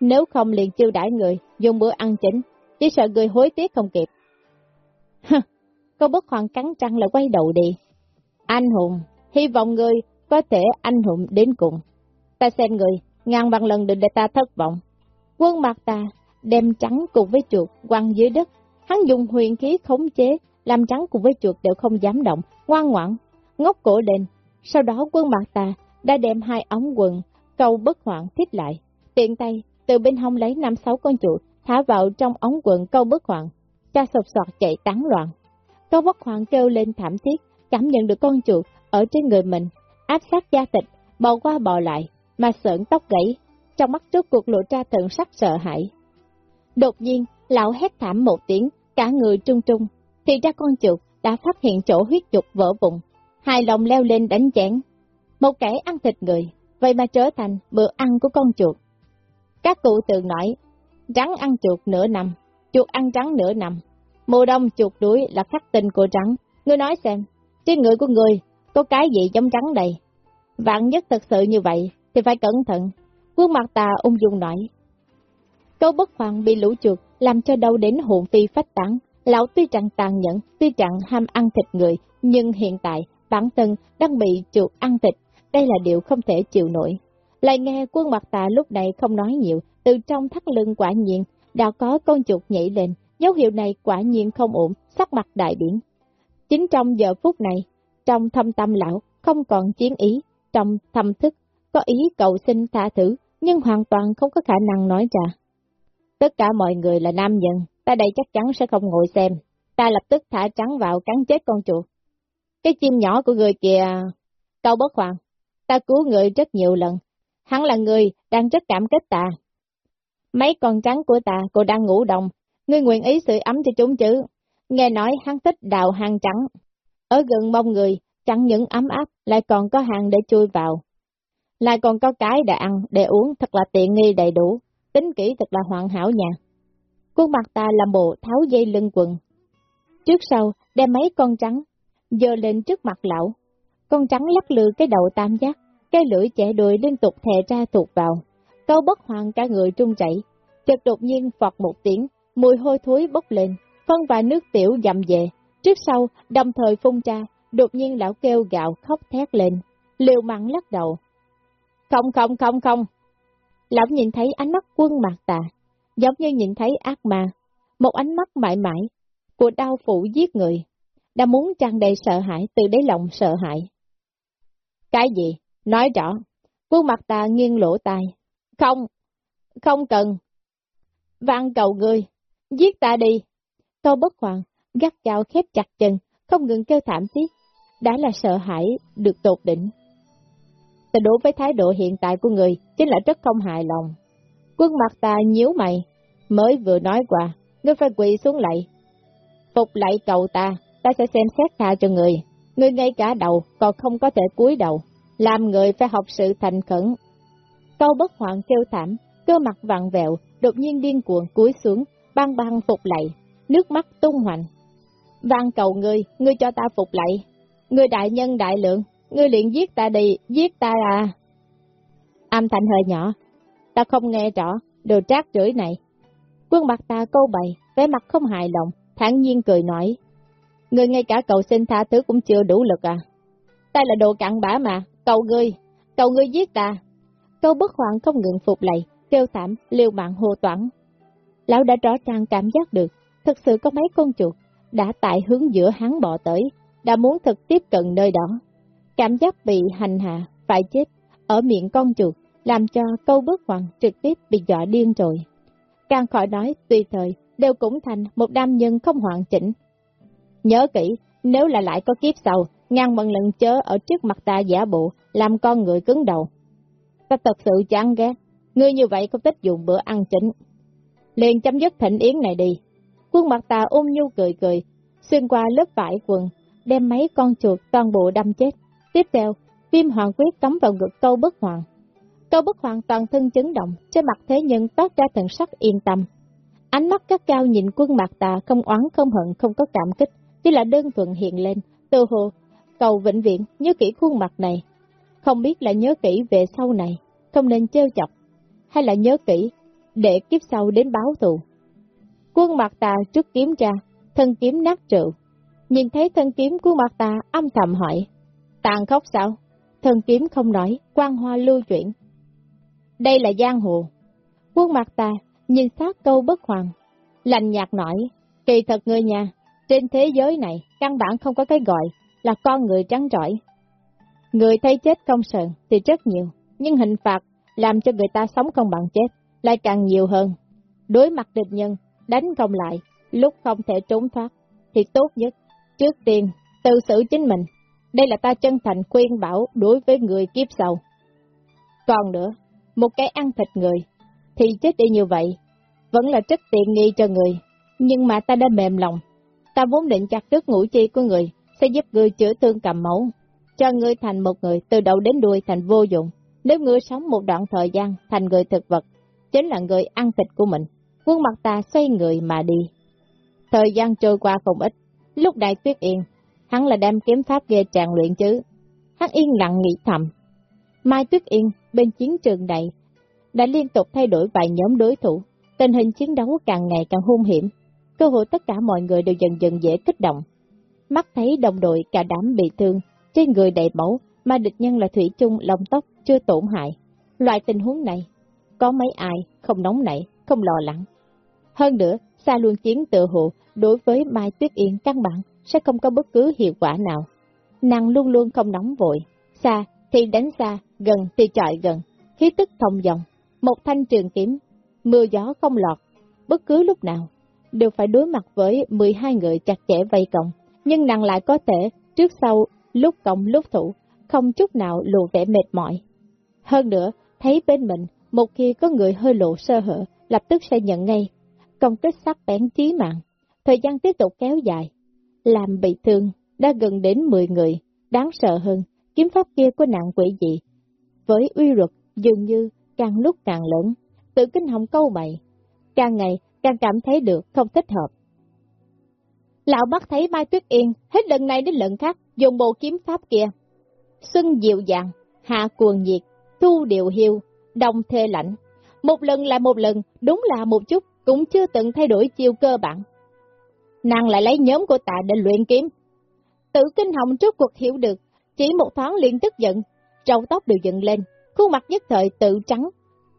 Nếu không liền chiêu đãi người, dùng bữa ăn chính, chỉ sợ người hối tiếc không kịp câu bất hoàng cắn răng là quay đầu đi. Anh hùng, hy vọng người có thể anh hùng đến cùng. Ta xem người, ngàn bằng lần đừng để ta thất vọng. Quân mặt ta đem trắng cùng với chuột quăng dưới đất, hắn dùng huyền khí khống chế, làm trắng cùng với chuột đều không dám động, ngoan ngoãn, ngốc cổ lên. Sau đó quân mặt ta đã đem hai ống quần, câu bất hoạn thiết lại, tiện tay từ bên hông lấy năm sáu con chuột, thả vào trong ống quần câu bất hoạn, cha sột soạt chạy tán loạn. Cao bất hoàng kêu lên thảm thiết, cảm nhận được con chuột ở trên người mình, áp sát da thịt, bò qua bò lại, mà sợn tóc gãy, trong mắt trước cuộc lộ ra tận sắc sợ hãi. Đột nhiên, lão hét thảm một tiếng, cả người trung trung, thì ra con chuột đã phát hiện chỗ huyết chuột vỡ bụng, hai lòng leo lên đánh chén. Một kẻ ăn thịt người, vậy mà trở thành bữa ăn của con chuột. Các cụ từng nói, rắn ăn chuột nửa năm, chuột ăn rắn nửa năm. Mùa đông chuột đuổi là khắc tinh của trắng. Ngươi nói xem, trên người của ngươi có cái gì giống trắng đây? Vạn nhất thật sự như vậy, thì phải cẩn thận. Quân mặt tà ung dung nói. Câu bất hoàng bị lũ chuột làm cho đau đến hồn phi phách tán. Lão tuy chẳng tàn nhẫn, tuy chẳng ham ăn thịt người, nhưng hiện tại bản thân đang bị chuột ăn thịt, đây là điều không thể chịu nổi. Lại nghe quân mặt tà lúc này không nói nhiều, từ trong thắt lưng quả nhiên, đã có con chuột nhảy lên, dấu hiệu này quả nhiên không ổn, sắc mặt đại biển. Chính trong giờ phút này, trong thâm tâm lão, không còn chiến ý, trong thâm thức, có ý cầu xin tha thứ, nhưng hoàn toàn không có khả năng nói ra. Tất cả mọi người là nam nhân, ta đây chắc chắn sẽ không ngồi xem. Ta lập tức thả trắng vào cắn chết con chuột. Cái chim nhỏ của người kìa... Câu bất hoàng, ta cứu người rất nhiều lần. Hắn là người đang rất cảm kích ta. Mấy con trắng của ta, cô đang ngủ đồng. Ngươi nguyện ý sự ấm cho chúng chứ. Nghe nói hắn thích đào hàng trắng. Ở gần mông người, chẳng những ấm áp, lại còn có hàng để chui vào. Lại còn có cái để ăn, để uống, thật là tiện nghi đầy đủ, tính kỹ thật là hoàn hảo nha. Khuôn mặt ta làm bộ tháo dây lưng quần. Trước sau, đem mấy con trắng, dơ lên trước mặt lão. Con trắng lắc lư cái đầu tam giác, cái lưỡi trẻ đuôi liên tục thè ra thuộc vào. Câu bất hoàng cả người trung chảy, chợt đột nhiên phọt một tiếng, mùi hôi thối bốc lên, phân và nước tiểu dầm về. Trước sau, đồng thời phun ra, đột nhiên lão kêu gạo khóc thét lên, liều mặn lắc đầu, không không không không. Lão nhìn thấy ánh mắt quân mạc tà, giống như nhìn thấy ác ma, một ánh mắt mãi mãi, của đau phụ giết người, đã muốn tràn đầy sợ hãi từ đáy lòng sợ hãi. Cái gì? Nói rõ. Quân mặt tà nghiêng lỗ tai. Không, không cần. Vạn cầu ngươi, giết ta đi. Câu bất hoàng, gắt gao khép chặt chân, không ngừng kêu thảm thiết. Đã là sợ hãi, được tột đỉnh ta đối với thái độ hiện tại của người chính là rất không hài lòng. Quân mặt ta nhíu mày, mới vừa nói qua, ngươi phải quỳ xuống lại. Phục lại cầu ta, ta sẽ xem xét tha cho người. Ngươi ngay cả đầu, còn không có thể cúi đầu, làm người phải học sự thành khẩn. Câu bất hoạn kêu thảm, cơ mặt vặn vẹo, đột nhiên điên cuồng cúi xuống, băng băng phục lại nước mắt tung hoành. Vang cầu ngươi, ngươi cho ta phục lại Ngươi đại nhân đại lượng, ngươi liền giết ta đi, giết ta à. Âm thanh hơi nhỏ, ta không nghe rõ, đồ trác rưỡi này. Quân mặt ta câu bày, vẻ mặt không hài lòng, thản nhiên cười nói. Ngươi ngay cả cầu xin tha thứ cũng chưa đủ lực à. Ta là đồ cặn bã mà, cầu ngươi, cầu ngươi giết ta. Câu bất hoàng không ngừng phục lại kêu thảm, liều mạng hồ toảng. Lão đã rõ ràng cảm giác được, thực sự có mấy con chuột, đã tại hướng giữa hắn bỏ tới, đã muốn thực tiếp cận nơi đó. Cảm giác bị hành hạ, phải chết, ở miệng con chuột, làm cho câu bước hoàng trực tiếp bị dọa điên rồi. càng khỏi nói tùy thời, đều cũng thành một nam nhân không hoàn chỉnh. Nhớ kỹ, nếu là lại có kiếp sau, ngàn bằng lần chớ ở trước mặt ta giả bộ, làm con người cứng đầu. Ta thật sự chán ghét, ngươi như vậy không thích dùng bữa ăn chính. Liền chấm dứt thịnh yến này đi. Quân mặt ta ôm nhu cười cười, xuyên qua lớp vải quần, đem mấy con chuột toàn bộ đâm chết. Tiếp theo, viêm hoàng quyết cắm vào ngực câu bất hoàng. Câu bất hoàng toàn thân chấn động, trên mặt thế nhân toát ra thần sắc yên tâm. Ánh mắt các cao nhìn quân mặt tà không oán không hận không có cảm kích, chỉ là đơn thuần hiện lên, từ hồ, cầu vĩnh viễn nhớ kỹ khuôn mặt này. Không biết là nhớ kỹ về sau này, không nên trêu chọc, hay là nhớ kỹ, để kiếp sau đến báo thù. Quân mặt Ta trước kiếm ra, thân kiếm nát rượu. Nhìn thấy thân kiếm của mặt Ta âm thầm hỏi, tàn khóc sao? Thân kiếm không nói, quan hoa lưu chuyển. Đây là giang hồ. Quân mặt Ta nhìn sát câu bất hoàng, lành nhạt nói, kỳ thật người nhà, trên thế giới này, căn bản không có cái gọi là con người trắng trỏi. Người thấy chết không sờn thì rất nhiều, nhưng hình phạt làm cho người ta sống không bằng chết lại càng nhiều hơn. Đối mặt địch nhân, đánh không lại, lúc không thể trốn thoát, thì tốt nhất, trước tiên, tự xử chính mình. Đây là ta chân thành khuyên bảo đối với người kiếp sau. Còn nữa, một cái ăn thịt người, thì chết đi như vậy, vẫn là rất tiện nghi cho người. Nhưng mà ta đã mềm lòng, ta vốn định chặt đứt ngũ chi của người, sẽ giúp người chữa thương cầm máu, cho người thành một người từ đầu đến đuôi thành vô dụng. Nếu người sống một đoạn thời gian thành người thực vật, chính là người ăn thịt của mình. Quân mặt ta xoay người mà đi. Thời gian trôi qua không ít, lúc đại tuyết yên, hắn là đem kiếm pháp ghê tràn luyện chứ. Hắn yên lặng nghĩ thầm. Mai tuyết yên, bên chiến trường này, đã liên tục thay đổi vài nhóm đối thủ, tình hình chiến đấu càng ngày càng hung hiểm, cơ hội tất cả mọi người đều dần dần dễ kích động. Mắt thấy đồng đội cả đám bị thương, trên người đầy máu, mà địch nhân là thủy chung lòng tóc chưa tổn hại. Loại tình huống này, có mấy ai không nóng nảy, không lo lắng. Hơn nữa, xa luân chiến tự hộ đối với Mai Tuyết Yên căn bản sẽ không có bất cứ hiệu quả nào. Nàng luôn luôn không nóng vội, xa thì đánh xa, gần thì chọi gần, khí tức thông dòng, một thanh trường kiếm, mưa gió không lọt, bất cứ lúc nào, đều phải đối mặt với 12 người chặt chẽ vây cộng, nhưng nàng lại có thể trước sau, lúc cộng lúc thủ, không chút nào lộ vẻ mệt mỏi. Hơn nữa, thấy bên mình, một khi có người hơi lộ sơ hở, lập tức sẽ nhận ngay, công kích sắc bén chí mạng. Thời gian tiếp tục kéo dài, làm bị thương, đã gần đến 10 người, đáng sợ hơn, kiếm pháp kia của nạn quỷ dị. Với uy luật, dường như càng lúc càng lớn, tự kinh hồng câu bậy, càng ngày càng cảm thấy được không thích hợp. Lão bắt thấy Mai Tuyết Yên hết lần này đến lần khác dùng bộ kiếm pháp kia. Xuân dịu dàng, hạ cuồng nhiệt, thu điều hiu, đông thê lạnh. Một lần là một lần, đúng là một chút, cũng chưa từng thay đổi chiêu cơ bản. Nàng lại lấy nhóm của tạ để luyện kiếm. Tự kinh hồng trước cuộc hiểu được, chỉ một thoáng liền tức giận, râu tóc đều dựng lên, khuôn mặt nhất thời tự trắng,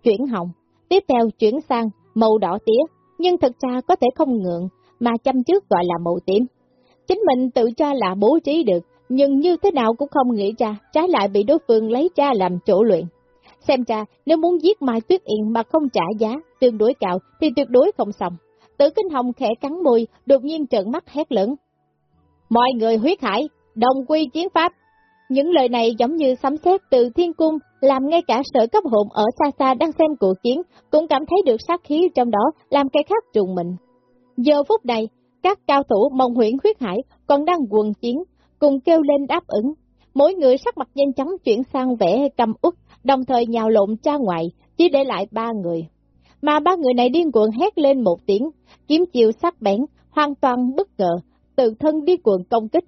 chuyển hồng, tiếp theo chuyển sang màu đỏ tía, nhưng thực ra có thể không ngượng, mà chăm trước gọi là màu tím. Chính mình tự cho là bố trí được, nhưng như thế nào cũng không nghĩ ra, trái lại bị đối phương lấy ra làm chỗ luyện. Xem ra, nếu muốn giết Mai Tuyết Yên mà không trả giá, tương đối cao, thì tuyệt đối không xong. Tử Kinh Hồng khẽ cắn môi, đột nhiên trợn mắt hét lớn. Mọi người huyết hải, đồng quy chiến pháp. Những lời này giống như sấm sét từ thiên cung, làm ngay cả sở cấp hồn ở xa xa đang xem cuộc chiến, cũng cảm thấy được sát khí trong đó, làm cái khác trùng mình. Giờ phút này, các cao thủ mong huyện huyết hải còn đang quần chiến, cùng kêu lên đáp ứng. Mỗi người sắc mặt nhanh chóng chuyển sang vẻ cầm út, đồng thời nhào lộn ra ngoài, chỉ để lại ba người. Mà ba người này điên cuồng hét lên một tiếng, kiếm chiều sắc bén, hoàn toàn bất ngờ, tự thân đi cuồng công kích.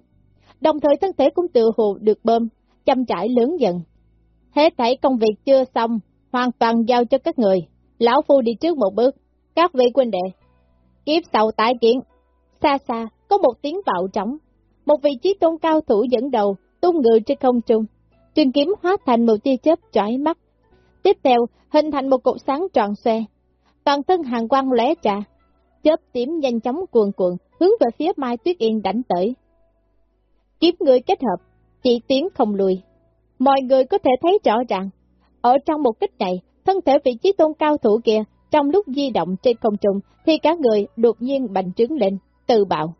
Đồng thời thân thể cũng tự hồ được bơm, chăm trải lớn dần. Hết thảy công việc chưa xong, hoàn toàn giao cho các người. Lão Phu đi trước một bước, các vị quân đệ. Kiếp sau tái kiến, xa xa, có một tiếng bạo trống. Một vị trí tôn cao thủ dẫn đầu, tung ngựa trên không trung, Trường kiếm hóa thành một tia chớp chói mắt. Tiếp theo, hình thành một cột sáng tròn xoe. Toàn thân hàng quang lóe trà. Chớp tím nhanh chóng cuồn cuộn, hướng về phía Mai Tuyết Yên đánh tới. Kiếm người kết hợp, chỉ tiến không lùi. Mọi người có thể thấy rõ ràng, ở trong một kích này, thân thể vị trí tôn cao thủ kia trong lúc di động trên không trung thì cả người đột nhiên bành trướng lên, tự bạo.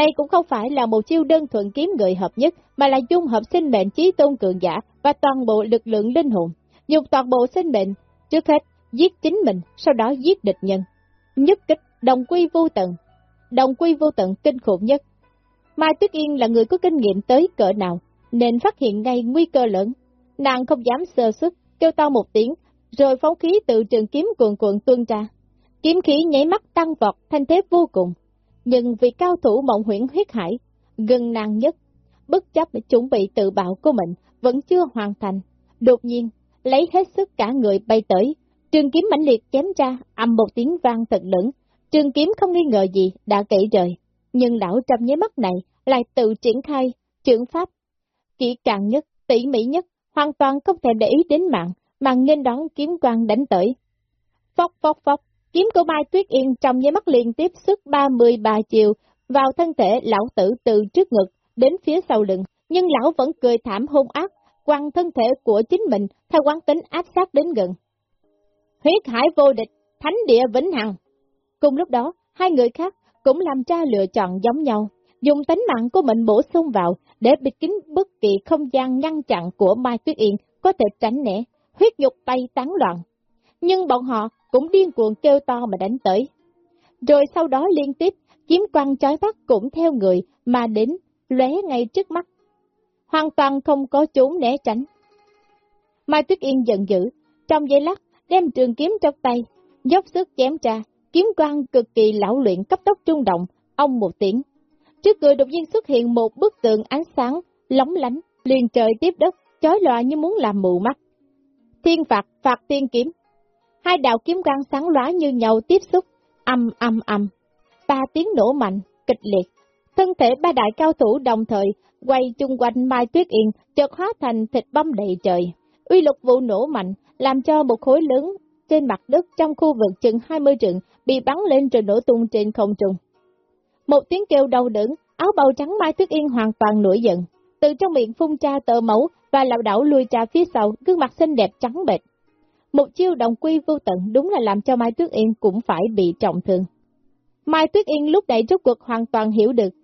Đây cũng không phải là một chiêu đơn thuần kiếm người hợp nhất, mà là dung hợp sinh mệnh trí tôn cường giả và toàn bộ lực lượng linh hồn, dùng toàn bộ sinh mệnh, trước hết giết chính mình, sau đó giết địch nhân. Nhất kích, đồng quy vô tận, đồng quy vô tận kinh khủng nhất. Mai Tuyết Yên là người có kinh nghiệm tới cỡ nào, nên phát hiện ngay nguy cơ lớn. Nàng không dám sơ xuất, kêu to một tiếng, rồi phóng khí từ trường kiếm cuồn cuộn tuôn ra. Kiếm khí nháy mắt tăng vọt, thanh thế vô cùng. Nhưng vì cao thủ mộng huyễn huyết hải, gần nàng nhất, bất chấp chuẩn bị tự bạo của mình, vẫn chưa hoàn thành. Đột nhiên, lấy hết sức cả người bay tới, trường kiếm mãnh liệt chém ra, âm một tiếng vang thật lớn. Trường kiếm không nghi ngờ gì đã kỹ rời, nhưng lão trong nháy mắt này lại tự triển khai, trưởng pháp. Kỹ càng nhất, tỉ mỉ nhất, hoàn toàn không thể để ý đến mạng, mà nên đón kiếm quang đánh tới. Phóc phóc phóc, kiếm của Mai Tuyết Yên trong nháy mắt liên tiếp xuất 33 chiều vào thân thể lão tử từ trước ngực đến phía sau lưng, nhưng lão vẫn cười thảm hung ác, quăng thân thể của chính mình theo quán tính áp sát đến gần. Huyết hải vô địch, thánh địa vĩnh hằng. Cùng lúc đó, hai người khác cũng làm ra lựa chọn giống nhau, dùng tính mạng của mình bổ sung vào để bịt kín bất kỳ không gian ngăn chặn của Mai Tuyết Yên có thể tránh né, huyết nhục tay tán loạn. Nhưng bọn họ cũng điên cuồng kêu to mà đánh tới. Rồi sau đó liên tiếp, kiếm quăng chói mắt cũng theo người mà đến, lóe ngay trước mắt. Hoàn toàn không có trốn né tránh. Mai Tuyết Yên giận dữ, trong giây lắc đem trường kiếm trong tay, dốc sức chém ra, kiếm quang cực kỳ lão luyện cấp tốc trung động, ông một tiếng. Trước người đột nhiên xuất hiện một bức tượng ánh sáng, lóng lánh, liền trời tiếp đất, chói lòa như muốn làm mù mắt. Thiên phạt, phạt tiên kiếm. Hai đạo kiếm quang sáng lóa như nhau tiếp xúc, âm âm âm. Ba tiếng nổ mạnh, kịch liệt. Thân thể ba đại cao thủ đồng thời quay chung quanh Mai Tuyết Yên, chợt hóa thành thịt băm đầy trời. Uy lực vụ nổ mạnh, làm cho một khối lớn trên mặt đất trong khu vực chừng 20 trượng bị bắn lên rồi nổ tung trên không trung. Một tiếng kêu đau đớn, áo bào trắng Mai Tuyết Yên hoàn toàn nổi giận, từ trong miệng phun ra tờ máu và lảo đảo lui ra phía sau, gương mặt xinh đẹp trắng bệch. Một chiêu đồng quy vô tận đúng là làm cho Mai Tuyết Yên cũng phải bị trọng thương. Mai Tuyết Yên lúc này rốt cuộc hoàn toàn hiểu được.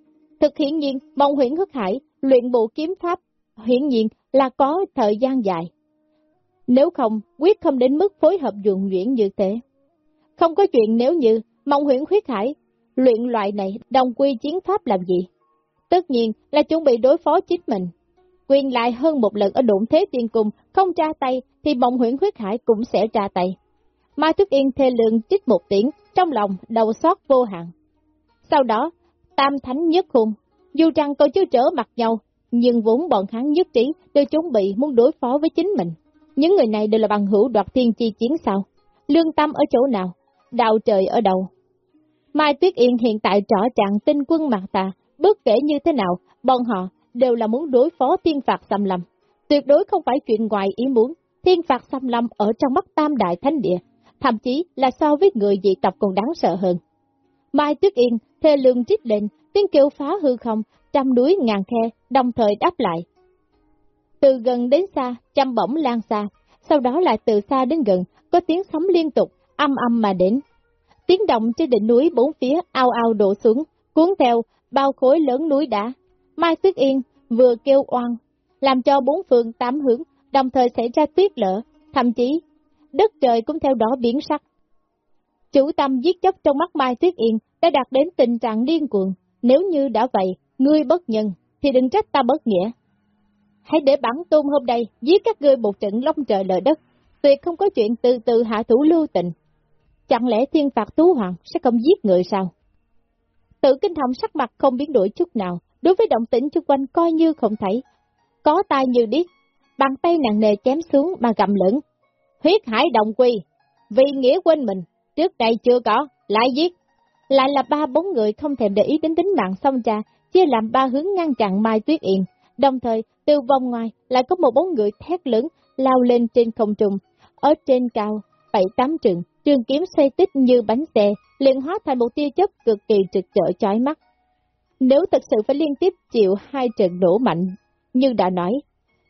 Thực hiện nhiên, mong huyễn hức hải, luyện bộ kiếm pháp, hiển nhiên là có thời gian dài. Nếu không, quyết không đến mức phối hợp dường nhuyễn như thế. Không có chuyện nếu như mong huyễn Khuyết hải, luyện loại này đồng quy chiến pháp làm gì? Tất nhiên là chuẩn bị đối phó chính mình. Quyền lại hơn một lần ở đụng thế tiên cung, không tra tay thì mộng huyễn huyết hải cũng sẽ tra tay. Mai Thức Yên thê lương chích một tiếng, trong lòng đầu xót vô hạn. Sau đó, tam thánh nhất hùng, dù rằng còn chưa trở mặt nhau, nhưng vốn bọn hắn nhất trí đều chuẩn bị muốn đối phó với chính mình. Những người này đều là bằng hữu đoạt thiên chi chiến sao? Lương tâm ở chỗ nào? Đạo trời ở đâu? Mai Tuyết Yên hiện tại rõ trạng tinh quân mặt tà, bất kể như thế nào, bọn họ đều là muốn đối phó thiên phạt xâm lâm. Tuyệt đối không phải chuyện ngoài ý muốn, thiên phạt xâm lâm ở trong mắt tam đại thánh địa, thậm chí là so với người dị tộc còn đáng sợ hơn. Mai Tuyết Yên thê lương trích lên, tiếng kêu phá hư không, trăm núi ngàn khe, đồng thời đáp lại. Từ gần đến xa, trăm bỗng lan xa, sau đó lại từ xa đến gần, có tiếng sóng liên tục, âm âm mà đến. Tiếng động trên đỉnh núi bốn phía ao ao đổ xuống, cuốn theo bao khối lớn núi đá. Mai Tuyết Yên vừa kêu oan, làm cho bốn phương tám hướng, đồng thời xảy ra tuyết lở, thậm chí đất trời cũng theo đó biến sắc. Chủ tâm giết chóc trong mắt Mai Tuyết Yên đã đạt đến tình trạng điên cuồng, nếu như đã vậy, ngươi bất nhân, thì đừng trách ta bất nghĩa. Hãy để bản tôn hôm nay giết các ngươi một trận long trời lở đất, tuyệt không có chuyện từ từ hạ thủ lưu tình. Chẳng lẽ thiên phạt tú hoàng sẽ không giết người sao? Tự kinh thông sắc mặt không biến đổi chút nào, đối với động tĩnh chung quanh coi như không thấy. Có tai như điếc, bàn tay nặng nề chém xuống mà gầm lửng. Huyết hải đồng quy, vì nghĩa quên mình, trước đây chưa có, lại giết. Lại là ba bốn người không thèm để ý đến tính mạng xong cha, chia làm ba hướng ngăn chặn Mai Tuyết Yên. Đồng thời, từ vòng ngoài lại có một bốn người thét lớn lao lên trên không trung. Ở trên cao, bảy tám trường, trường kiếm xoay tích như bánh xe, liền hóa thành một tia chớp cực kỳ trực trở chói mắt. Nếu thật sự phải liên tiếp chịu hai trận nổ mạnh, như đã nói,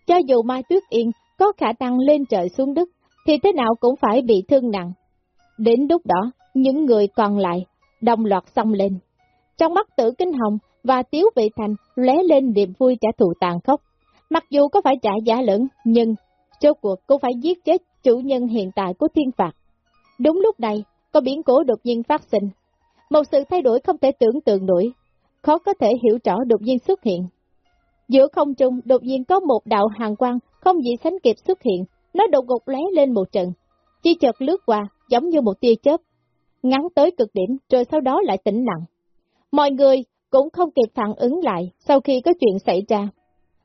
cho dù Mai Tuyết Yên có khả năng lên trời xuống đất, thì thế nào cũng phải bị thương nặng. Đến lúc đó, những người còn lại, đồng loạt xông lên. Trong mắt tử kinh hồng và tiếu vị thành lóe lên niềm vui trả thù tàn khốc. Mặc dù có phải trả giá lớn, nhưng Rốt cuộc cũng phải giết chết chủ nhân hiện tại của thiên phạt. Đúng lúc này, có biến cố đột nhiên phát sinh. Một sự thay đổi không thể tưởng tượng nổi, khó có thể hiểu rõ đột nhiên xuất hiện. Giữa không trung đột nhiên có một đạo hàng quang không gì sánh kịp xuất hiện, nó đột ngột lé lên một trận, chi chợt lướt qua giống như một tia chớp, ngắn tới cực điểm rồi sau đó lại tĩnh lặng. Mọi người cũng không kịp phản ứng lại sau khi có chuyện xảy ra.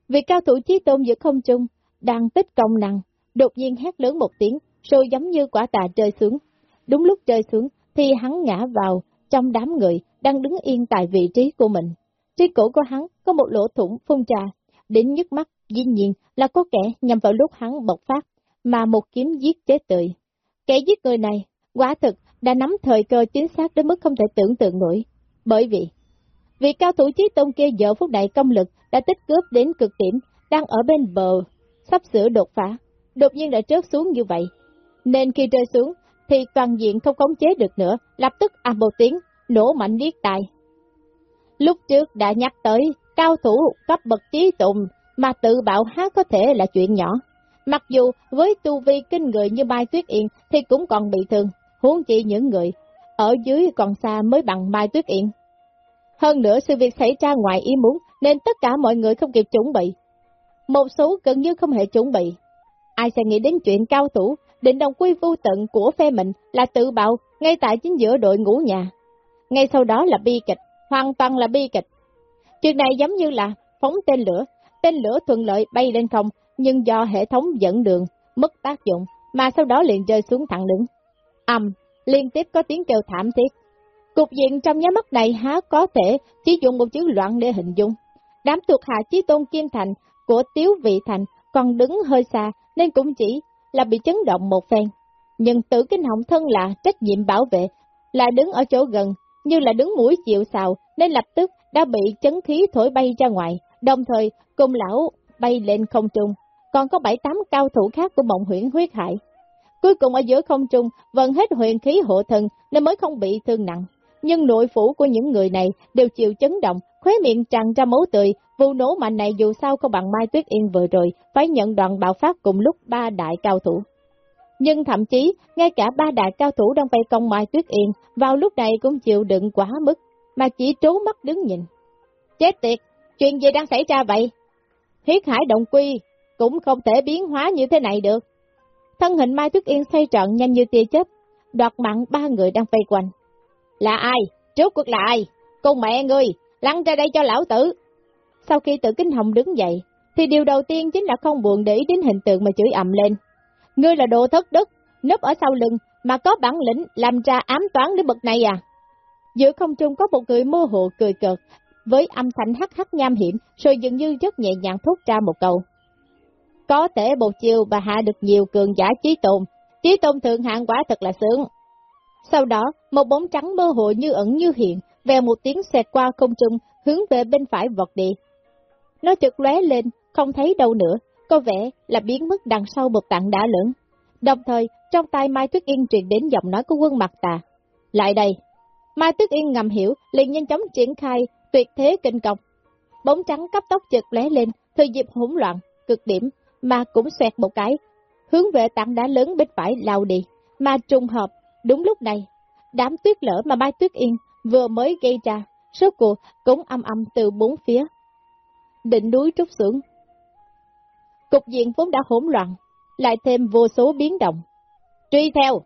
Vì cao thủ chí tôn giữa không trung đang tích công năng, đột nhiên hét lớn một tiếng, rồi giống như quả tà rơi xuống. Đúng lúc rơi xuống, thì hắn ngã vào trong đám người đang đứng yên tại vị trí của mình. Trên cổ của hắn có một lỗ thủng phun trà, đến nhức mắt, dĩ nhiên là có kẻ nhằm vào lúc hắn bộc phát, mà một kiếm giết chết tươi. Kẻ giết người này, quả thực đã nắm thời cơ chính xác đến mức không thể tưởng tượng nổi. Bởi vì, vị cao thủ trí tôn kia giờ phút này công lực đã tích cướp đến cực điểm, đang ở bên bờ sắp sửa đột phá, đột nhiên đã trớt xuống như vậy. Nên khi rơi xuống, thì toàn diện không khống chế được nữa, lập tức ầm một tiếng, nổ mạnh điếc tai. Lúc trước đã nhắc tới, cao thủ cấp bậc trí tùng mà tự bạo há có thể là chuyện nhỏ. Mặc dù với tu vi kinh người như Mai Tuyết Yên thì cũng còn bị thương, huống chi những người ở dưới còn xa mới bằng Mai Tuyết Yên. Hơn nữa sự việc xảy ra ngoài ý muốn nên tất cả mọi người không kịp chuẩn bị, một số gần như không hề chuẩn bị. Ai sẽ nghĩ đến chuyện cao thủ, định đồng quy vô tận của phe mình là tự bạo ngay tại chính giữa đội ngũ nhà. Ngay sau đó là bi kịch, hoàn toàn là bi kịch. Chuyện này giống như là phóng tên lửa, tên lửa thuận lợi bay lên không, nhưng do hệ thống dẫn đường, mất tác dụng, mà sau đó liền rơi xuống thẳng đứng. Âm, liên tiếp có tiếng kêu thảm thiết. Cục diện trong nháy mắt này há có thể chỉ dùng một chữ loạn để hình dung. Đám thuộc hạ chí tôn Kim Thành của Tiếu Vị Thành còn đứng hơi xa nên cũng chỉ là bị chấn động một phen. Nhưng tử kinh họng thân là trách nhiệm bảo vệ, là đứng ở chỗ gần, như là đứng mũi chịu xào nên lập tức đã bị chấn khí thổi bay ra ngoài, đồng thời cùng lão bay lên không trung. Còn có bảy tám cao thủ khác của mộng huyễn huyết hải. Cuối cùng ở giữa không trung, vận hết huyền khí hộ thần nên mới không bị thương nặng. Nhưng nội phủ của những người này đều chịu chấn động, khóe miệng tràn ra máu tươi, vụ nổ mạnh này dù sao không bằng Mai Tuyết Yên vừa rồi, phải nhận đoạn bạo phát cùng lúc ba đại cao thủ. Nhưng thậm chí, ngay cả ba đại cao thủ đang vây công Mai Tuyết Yên, vào lúc này cũng chịu đựng quá mức, mà chỉ trố mắt đứng nhìn. Chết tiệt, chuyện gì đang xảy ra vậy? Huyết hải động quy, cũng không thể biến hóa như thế này được. Thân hình Mai Tuyết Yên xoay trọn nhanh như tia chớp, đoạt mạng ba người đang vây quanh. Là ai? Trước cuộc là ai? Con mẹ ngươi, lăn ra đây cho lão tử. Sau khi tự kinh hồng đứng dậy, thì điều đầu tiên chính là không buồn để ý đến hình tượng mà chửi ầm lên. Ngươi là đồ thất đức, núp ở sau lưng, mà có bản lĩnh làm ra ám toán đến bậc này à? Giữa không trung có một người mơ hồ cười cợt, với âm thanh hắc hắc nham hiểm, rồi dường như rất nhẹ nhàng thốt ra một câu. Có thể một chiều bà hạ được nhiều cường giả trí tồn, trí tôn thượng hạng quả thật là sướng. Sau đó, một bóng trắng mơ hồ như ẩn như hiện, vèo một tiếng xẹt qua không trung, hướng về bên phải vọt đi. Nó chợt lóe lên, không thấy đâu nữa, có vẻ là biến mất đằng sau một tảng đá lớn. Đồng thời, trong tay Mai Tuyết Yên truyền đến giọng nói của quân mặt tà. Lại đây! Mai Tuyết Yên ngầm hiểu, liền nhanh chóng triển khai, tuyệt thế kinh công. Bóng trắng cấp tốc chợt lóe lên, thời dịp hỗn loạn, cực điểm, mà cũng xoẹt một cái, hướng về tảng đá lớn bên phải lao đi. Mà trùng hợp, đúng lúc này, đám tuyết lở mà Mai Tuyết Yên vừa mới gây ra, số cuộc cũng âm âm từ bốn phía. Định núi trút xuống. Cục diện vốn đã hỗn loạn, lại thêm vô số biến động. Truy theo,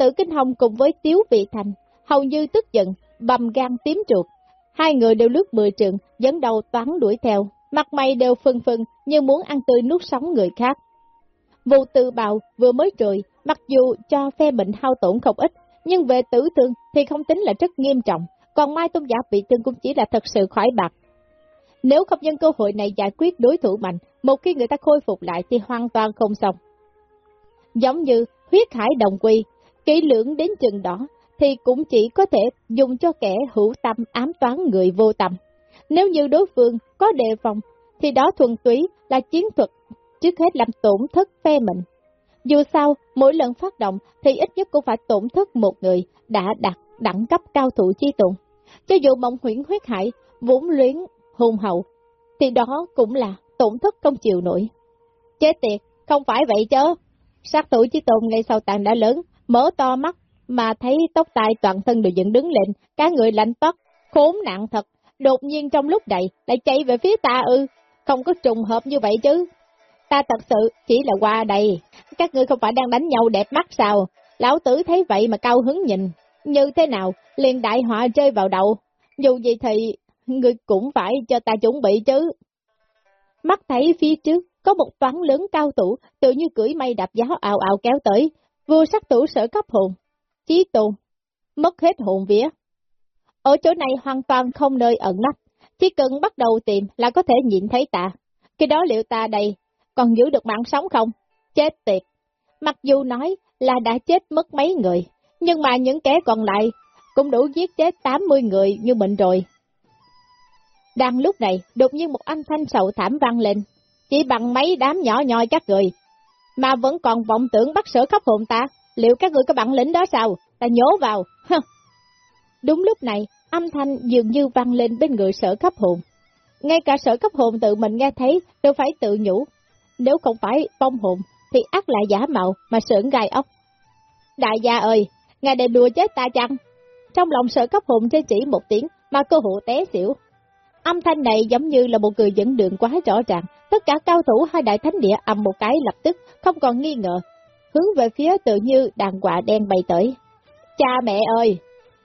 Tử kinh hồng cùng với tiếu vị thành, hầu như tức giận, bầm gan tím chuột. Hai người đều lướt mười trường, dẫn đầu toán đuổi theo, mặt mày đều phân phân như muốn ăn tươi nuốt sống người khác. Vụ tự bào vừa mới rồi, mặc dù cho phe mình hao tổn không ít, nhưng về tử thương thì không tính là rất nghiêm trọng, còn Mai Tôn Giả bị thương cũng chỉ là thật sự khỏi bạc. Nếu không nhân cơ hội này giải quyết đối thủ mạnh, một khi người ta khôi phục lại thì hoàn toàn không xong. Giống như huyết hải đồng quy, kỹ lưỡng đến chừng đó, thì cũng chỉ có thể dùng cho kẻ hữu tâm ám toán người vô tâm. Nếu như đối phương có đề phòng, thì đó thuần túy là chiến thuật, trước hết làm tổn thất phe mình. Dù sao, mỗi lần phát động thì ít nhất cũng phải tổn thất một người đã đạt đẳng cấp cao thủ chi tụng. Cho dù mộng huyễn huyết hải, vốn luyến, hùng hậu, thì đó cũng là tổn thất không chịu nổi. Chết tiệt, không phải vậy chứ. Sát thủ chi tụng ngay sau tàn đã lớn, mở to mắt, mà thấy tóc tai toàn thân đều dựng đứng lên, cả người lạnh toát, khốn nạn thật, đột nhiên trong lúc này lại chạy về phía ta ư, không có trùng hợp như vậy chứ. Ta thật sự chỉ là qua đây, các ngươi không phải đang đánh nhau đẹp mắt sao, lão tử thấy vậy mà cao hứng nhìn, như thế nào, liền đại họa rơi vào đầu, dù gì thì ngươi cũng phải cho ta chuẩn bị chứ. Mắt thấy phía trước, có một toán lớn cao tủ, tự như cưỡi mây đạp gió ào ào kéo tới, vua sắc tủ sở cấp hồn, chí tôn, mất hết hồn vía. Ở chỗ này hoàn toàn không nơi ẩn nấp, chỉ cần bắt đầu tìm là có thể nhìn thấy ta. Khi đó liệu ta đây? Còn giữ được mạng sống không? Chết tiệt! Mặc dù nói là đã chết mất mấy người, nhưng mà những kẻ còn lại cũng đủ giết chết 80 người như mình rồi. Đang lúc này, đột nhiên một âm thanh sầu thảm vang lên, chỉ bằng mấy đám nhỏ nhoi các người, mà vẫn còn vọng tưởng bắt sở khắp hồn ta, liệu các người có bản lĩnh đó sao? Ta nhổ vào, Đúng lúc này, âm thanh dường như vang lên bên người sở khắp hồn. Ngay cả sở khắp hồn tự mình nghe thấy đều phải tự nhủ. Nếu không phải phong hồn, thì ác lại giả mạo mà sưởng gai ốc. Đại gia ơi, ngài định đùa chết ta chăng? Trong lòng sợ cấp hồn trên chỉ một tiếng mà cơ hộ té xỉu. Âm thanh này giống như là một người dẫn đường quá rõ ràng, tất cả cao thủ hai đại thánh địa ầm một cái lập tức, không còn nghi ngờ, hướng về phía tự như đàn quạ đen bay tới. Cha mẹ ơi,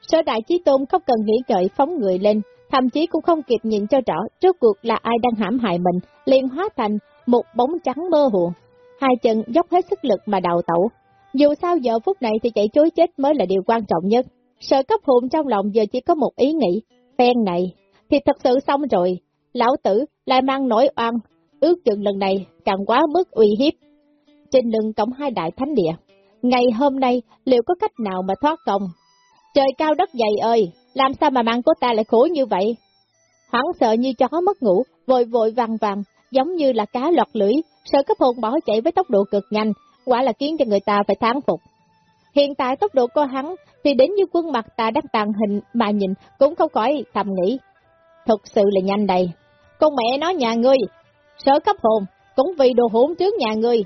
Sở đại chí tôn không cần nghĩ ngợi phóng người lên, thậm chí cũng không kịp nhìn cho rõ trước cuộc là ai đang hãm hại mình, liền hóa thành một bóng trắng mơ hồ. Hai chân dốc hết sức lực mà đào tẩu. Dù sao giờ phút này thì chạy chối chết mới là điều quan trọng nhất. Sợ cấp hồn trong lòng giờ chỉ có một ý nghĩ, phen này, thì thật sự xong rồi, lão tử lại mang nổi oan, ước chừng lần này càng quá mức uy hiếp. Trên lưng cổng hai đại thánh địa, ngày hôm nay liệu có cách nào mà thoát công Trời cao đất dày ơi, làm sao mà mạng của ta lại khổ như vậy? Hoảng sợ như chó mất ngủ, vội vội vàng vàng, giống như là cá lọt lưỡi, sợ cấp hồn bỏ chạy với tốc độ cực nhanh, quả là khiến cho người ta phải thán phục. Hiện tại tốc độ của hắn thì đến như quân mặt ta đang tàn hình mà nhìn cũng không khỏi thầm nghĩ. Thật sự là nhanh đây. Con mẹ nói nhà ngươi, sở cấp hồn, cũng vì đồ hỗn trước nhà ngươi.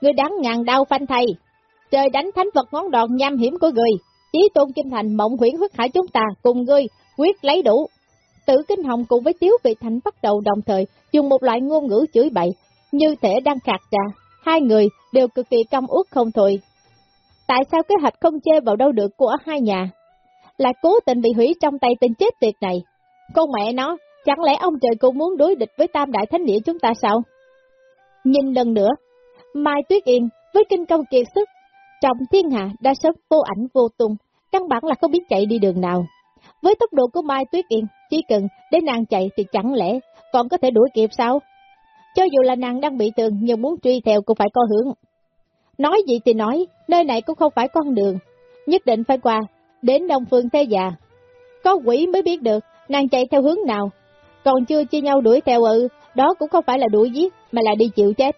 Ngươi đáng ngàn đau phanh thay. Trời đánh thánh vật ngón đòn nham hiểm của ngươi, Chí tôn Kim Thành mộng huyễn huyết hải chúng ta cùng ngươi quyết lấy đủ. Tử Kinh Hồng cùng với Tiếu Vị Thành bắt đầu đồng thời dùng một loại ngôn ngữ chửi bậy, như thể đang khạc ra. Hai người đều cực kỳ căm uất không thôi. Tại sao kế hoạch không chê vào đâu được của hai nhà? Lại cố tình bị hủy trong tay tên chết tiệt này. Con mẹ nó, chẳng lẽ ông trời cũng muốn đối địch với tam đại thánh địa chúng ta sao? Nhìn lần nữa, Mai Tuyết Yên với kinh công kiệt sức, Trọng thiên hạ đã sớm vô ảnh vô tung, căn bản là không biết chạy đi đường nào. Với tốc độ của Mai Tuyết Yên, chỉ cần để nàng chạy thì chẳng lẽ còn có thể đuổi kịp sao? Cho dù là nàng đang bị tường nhưng muốn truy theo cũng phải có hướng. Nói gì thì nói, nơi này cũng không phải con đường, nhất định phải qua, đến Đông Phương Thế Già. Có quỷ mới biết được, nàng chạy theo hướng nào, còn chưa chia nhau đuổi theo ư, đó cũng không phải là đuổi giết, mà là đi chịu chết.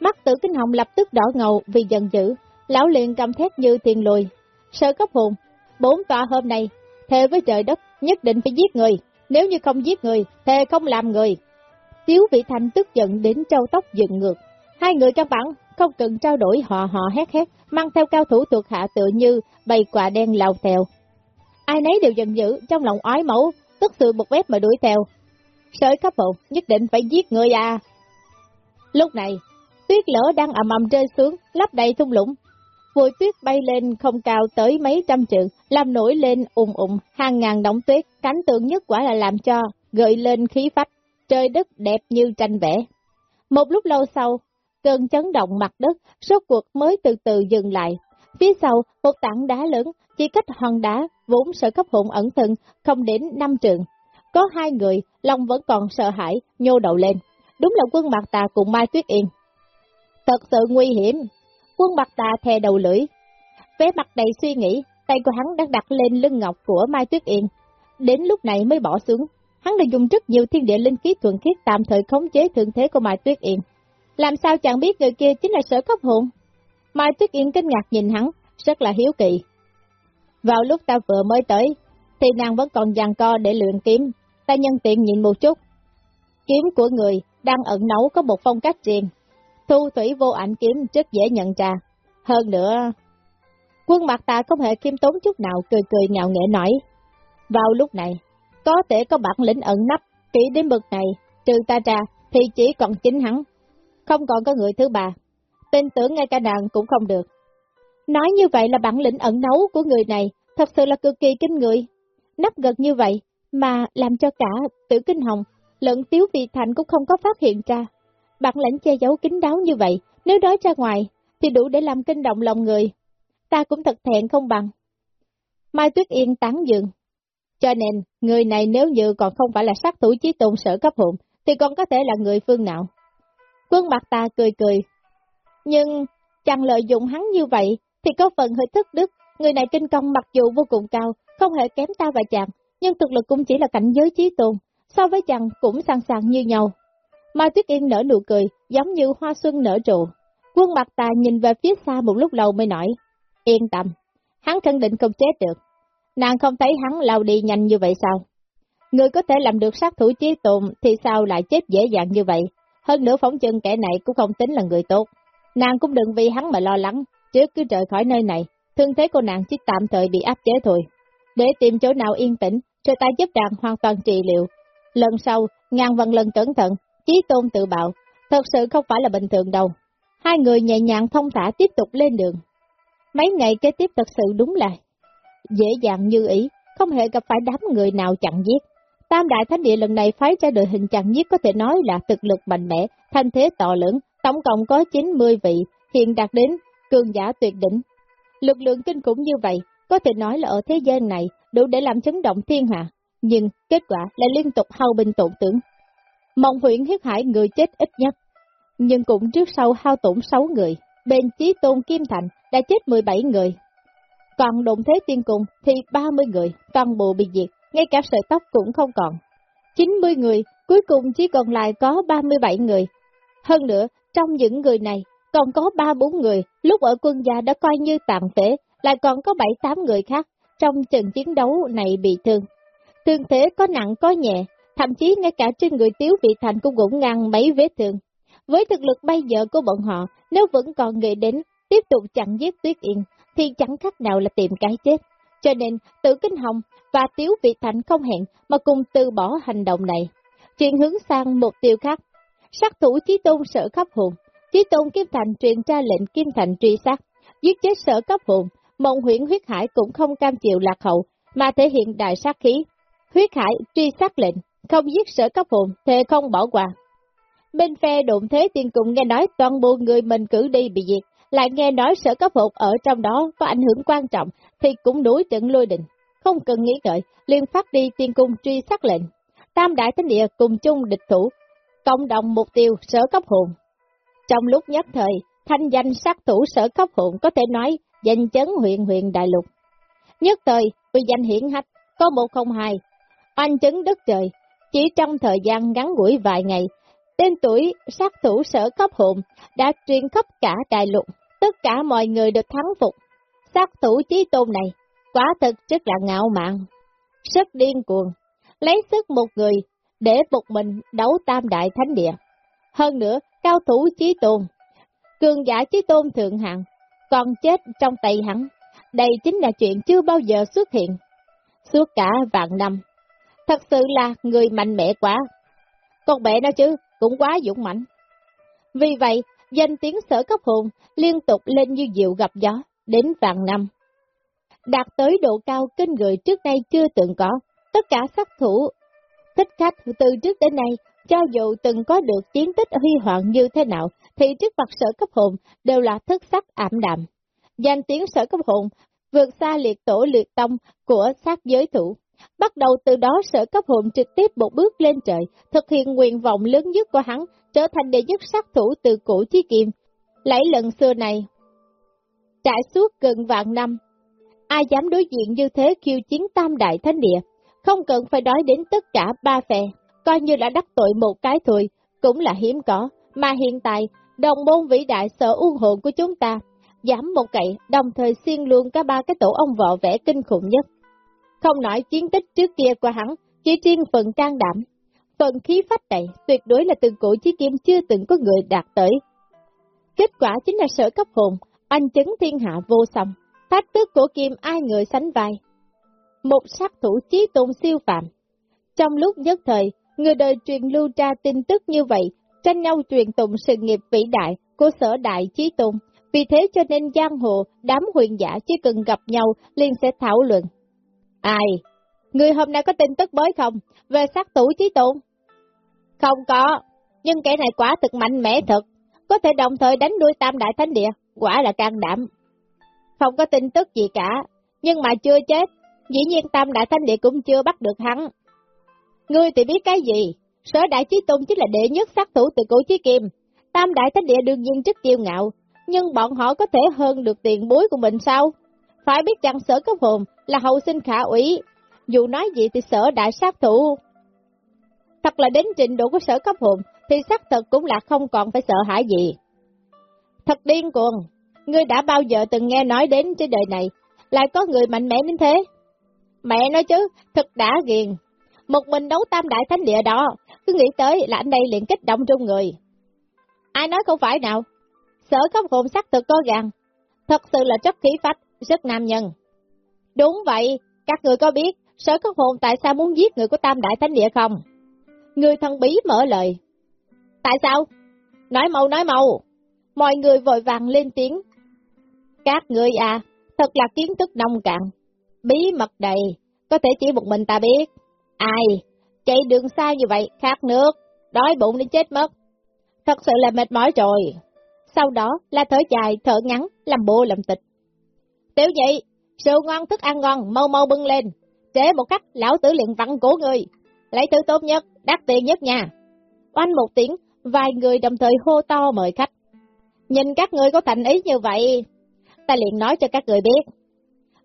Mắt tử kinh hồng lập tức đỏ ngầu vì giận dữ, lão liền cầm thét như tiền lùi, Sợ cấp hồn, bốn tòa hôm nay, thề với trời đất, nhất định phải giết người, nếu như không giết người, thề không làm người. Tiếu vị thành tức giận đến trâu tóc dựng ngược, hai người căn bản không cần trao đổi họ họ hét hét, mang theo cao thủ thuộc hạ tự như bầy quả đen lao theo. Ai nấy đều giận dữ, trong lòng ói mẫu tức sự bực bếp mà đuổi theo. Sợi cấp hồn, nhất định phải giết người à. Lúc này, tuyết lỡ đang ầm ầm rơi xuống, lấp đầy thung lũng, Vội tuyết bay lên không cao tới mấy trăm trượng, làm nổi lên ùng ùng, hàng ngàn đống tuyết, Cảnh tượng nhất quả là làm cho, gợi lên khí phách, trời đất đẹp như tranh vẽ. Một lúc lâu sau, cơn chấn động mặt đất, rốt cuộc mới từ từ dừng lại. Phía sau, một tảng đá lớn, chỉ cách hòn đá, vốn sở cấp hồn ẩn thân, không đến năm trượng. Có hai người, lòng vẫn còn sợ hãi, nhô đầu lên. Đúng là quân mặt tà cùng Mai Tuyết Yên. Thật sự nguy hiểm, Quân mặt tà thè đầu lưỡi, vé mặt đầy suy nghĩ, tay của hắn đang đặt lên lưng ngọc của Mai Tuyết Yên. Đến lúc này mới bỏ xuống, hắn đã dùng rất nhiều thiên địa linh khí thuần khiết tạm thời khống chế thượng thế của Mai Tuyết Yên. Làm sao chẳng biết người kia chính là sở cấp hồn? Mai Tuyết Yên kinh ngạc nhìn hắn, rất là hiếu kỳ. Vào lúc ta vừa mới tới, thì nàng vẫn còn giằng co để luyện kiếm, ta nhân tiện nhìn một chút. Kiếm của người đang ẩn nấu có một phong cách riêng, thu thủy vô ảnh kiếm rất dễ nhận ra. Hơn nữa, quân mặt ta không hề khiêm tốn chút nào cười cười ngạo nghễ nói. Vào lúc này, có thể có bản lĩnh ẩn nấp, kỹ đến bực này, trừ ta ra thì chỉ còn chính hắn, không còn có người thứ ba. Tin tưởng ngay cả nàng cũng không được. Nói như vậy là bản lĩnh ẩn nấu của người này, thật sự là cực kỳ kinh người. Nắp gật như vậy, mà làm cho cả tử kinh hồng, lẫn tiếu vị thành cũng không có phát hiện ra. Bản lãnh che giấu kín đáo như vậy, nếu nói ra ngoài, thì đủ để làm kinh động lòng người. Ta cũng thật thẹn không bằng. Mai Tuyết Yên tán dường. Cho nên, người này nếu như còn không phải là sát thủ chí tôn sở cấp hụn, thì còn có thể là người phương nào. Quân mặt ta cười cười. Nhưng, chẳng lợi dụng hắn như vậy, thì có phần hơi thức đức. Người này kinh công mặc dù vô cùng cao, không hề kém ta và chàng, nhưng thực lực cũng chỉ là cảnh giới chí tôn, so với chàng cũng sẵn sàng như nhau. Mai Tuyết Yên nở nụ cười, giống như hoa xuân nở rộ. Quân mặt ta nhìn về phía xa một lúc lâu mới nói, yên tâm, hắn khẳng định không chết được. Nàng không thấy hắn lao đi nhanh như vậy sao? Người có thể làm được sát thủ chí tồn thì sao lại chết dễ dàng như vậy? Hơn nữa phóng chân kẻ này cũng không tính là người tốt. Nàng cũng đừng vì hắn mà lo lắng, chứ cứ rời khỏi nơi này, thương thế của nàng chỉ tạm thời bị áp chế thôi. Để tìm chỗ nào yên tĩnh, rồi ta giúp nàng hoàn toàn trị liệu. Lần sau, ngàn vần lần cẩn thận, chí tôn tự bạo, thật sự không phải là bình thường đâu. Hai người nhẹ nhàng thông thả tiếp tục lên đường. Mấy ngày kế tiếp thật sự đúng là dễ dàng như ý, không hề gặp phải đám người nào chặn giết. Tam Đại Thánh Địa lần này phái ra đội hình chặn giết có thể nói là thực lực mạnh mẽ, thanh thế to lớn, tổng cộng có 90 vị, hiện đạt đến cường giả tuyệt đỉnh. Lực lượng kinh khủng như vậy, có thể nói là ở thế gian này đủ để làm chấn động thiên hạ, nhưng kết quả là liên tục hao binh tổn tướng mong huyện huyết hải người chết ít nhất, nhưng cũng trước sau hao tổn 6 người, bên chí tôn Kim Thành đã chết 17 người. Còn động thế tiên cung thì 30 người, toàn bộ bị diệt, ngay cả sợi tóc cũng không còn. 90 người, cuối cùng chỉ còn lại có 37 người. Hơn nữa, trong những người này, còn có 3-4 người, lúc ở quân gia đã coi như tạm phế, lại còn có 7-8 người khác, trong trận chiến đấu này bị thương. Thương thế có nặng có nhẹ, thậm chí ngay cả trên người Tiếu Vị Thành cũng gũng ngang mấy vết thương. Với thực lực bây giờ của bọn họ, nếu vẫn còn người đến, tiếp tục chặn giết Tuyết Yên, thì chẳng khác nào là tìm cái chết. Cho nên, Tử Kinh Hồng và Tiếu Vị Thành không hẹn mà cùng từ bỏ hành động này. Chuyển hướng sang mục tiêu khác. Sát thủ Chí Tôn sợ khắp hồn. Chí Tôn Kim Thành truyền ra lệnh Kim Thành truy sát. Giết chết sở cấp hồn, mộng huyện huyết hải cũng không cam chịu lạc hậu, mà thể hiện đại sát khí. Huyết hải truy sát lệnh, không giết sở cấp hồn, thề không bỏ qua. Bên phe đụng thế tiên cùng nghe nói toàn bộ người mình cử đi bị diệt, lại nghe nói sở cấp hồn ở trong đó có ảnh hưởng quan trọng, thì cũng đuổi trận lôi đình. Không cần nghĩ ngợi, liền phát đi tiên cung truy sát lệnh. Tam đại thánh địa cùng chung địch thủ, cộng đồng mục tiêu sở cấp hồn. Trong lúc nhất thời, thanh danh sát thủ sở cấp hồn có thể nói danh chấn huyện huyện đại lục. Nhất thời, vì danh hiển hách, có một không hai, oanh chấn đất trời, chỉ trong thời gian ngắn ngủi vài ngày, tên tuổi sát thủ sở cấp hồn đã truyền khắp cả đại lục, tất cả mọi người được thắng phục. Sát thủ chí tôn này, quả thực rất là ngạo mạn, rất điên cuồng, lấy sức một người để một mình đấu tam đại thánh địa. Hơn nữa, cao thủ chí tôn, cường giả chí tôn thượng hạng, còn chết trong tay hắn. Đây chính là chuyện chưa bao giờ xuất hiện. Suốt cả vạn năm, thật sự là người mạnh mẽ quá. Con bé nó chứ, cũng quá dũng mạnh. Vì vậy, danh tiếng sở cấp hồn liên tục lên như diệu gặp gió, đến vạn năm. Đạt tới độ cao kinh người trước nay chưa từng có, tất cả sát thủ thích khách từ trước đến nay, cho dù từng có được chiến tích huy hoàng như thế nào, thì trước mặt sở cấp hồn đều là thức sắc ảm đạm. Danh tiếng sở cấp hồn vượt xa liệt tổ liệt tông của sát giới thủ. Bắt đầu từ đó sở cấp hồn trực tiếp một bước lên trời, thực hiện nguyện vọng lớn nhất của hắn, trở thành đệ nhất sát thủ từ cổ chí kim. Lấy lần xưa này, trải suốt gần vạn năm, ai dám đối diện như thế khiêu chiến tam đại thánh địa, không cần phải nói đến tất cả ba phe, coi như là đắc tội một cái thôi, cũng là hiếm có, mà hiện tại, đồng môn vĩ đại sở uôn hồn của chúng ta, giảm một cậy, đồng thời xiên luôn cả ba cái tổ ông vợ vẽ kinh khủng nhất. Không nói chiến tích trước kia của hắn, chỉ riêng phần can đảm. Phần khí phách này tuyệt đối là từ cổ chí kim chưa từng có người đạt tới. Kết quả chính là sở cấp hồn, anh chấn thiên hạ vô song, thách tức của kim ai người sánh vai. Một sát thủ chí tôn siêu phạm. Trong lúc nhất thời, người đời truyền lưu ra tin tức như vậy, tranh nhau truyền tụng sự nghiệp vĩ đại của sở đại chí tôn. Vì thế cho nên giang hồ, đám huyền giả chỉ cần gặp nhau liền sẽ thảo luận. Ai? Người hôm nay có tin tức mới không? Về sát tủ chí tôn? Không có, nhưng kẻ này quá thực mạnh mẽ thật, có thể đồng thời đánh đuôi tam đại thánh địa, quả là can đảm. Không có tin tức gì cả, nhưng mà chưa chết, dĩ nhiên tam đại thánh địa cũng chưa bắt được hắn. Ngươi thì biết cái gì? Sở đại chí tôn chính là đệ nhất sát thủ từ cổ chí kim. Tam đại thánh địa đương nhiên rất kiêu ngạo, nhưng bọn họ có thể hơn được tiền bối của mình sao? Phải biết rằng sở cấp hồn là hậu sinh khả ủy, dù nói gì thì sở đại sát thủ. Thật là đến trình độ của sở cấp hồn thì xác thật cũng là không còn phải sợ hãi gì. Thật điên cuồng, ngươi đã bao giờ từng nghe nói đến trên đời này, lại có người mạnh mẽ đến thế? Mẹ nói chứ, thật đã ghiền. Một mình đấu tam đại thánh địa đó, cứ nghĩ tới là anh đây liền kích động trong người. Ai nói không phải nào? Sở cấp hồn sắc thực có gàng, thật sự là chất khí phách, rất nam nhân. Đúng vậy, các người có biết sở cấp hồn tại sao muốn giết người của tam đại thánh địa không? Người thân bí mở lời. Tại sao? Nói mau nói mau. Mọi người vội vàng lên tiếng. Các người à, thật là kiến thức nông cạn. Bí mật đầy, có thể chỉ một mình ta biết. Ai? Chạy đường xa như vậy, khát nước, đói bụng đến chết mất. Thật sự là mệt mỏi rồi. Sau đó là thở dài, thở ngắn, làm bộ làm tịch. Tiểu nhị, sự ngon thức ăn ngon, mau mau bưng lên. Trễ một cách, lão tử liền vặn cổ người. Lấy thứ tốt nhất, đắt tiền nhất nha. Oanh một tiếng, vài người đồng thời hô to mời khách. Nhìn các người có thành ý như vậy, ta liền nói cho các người biết.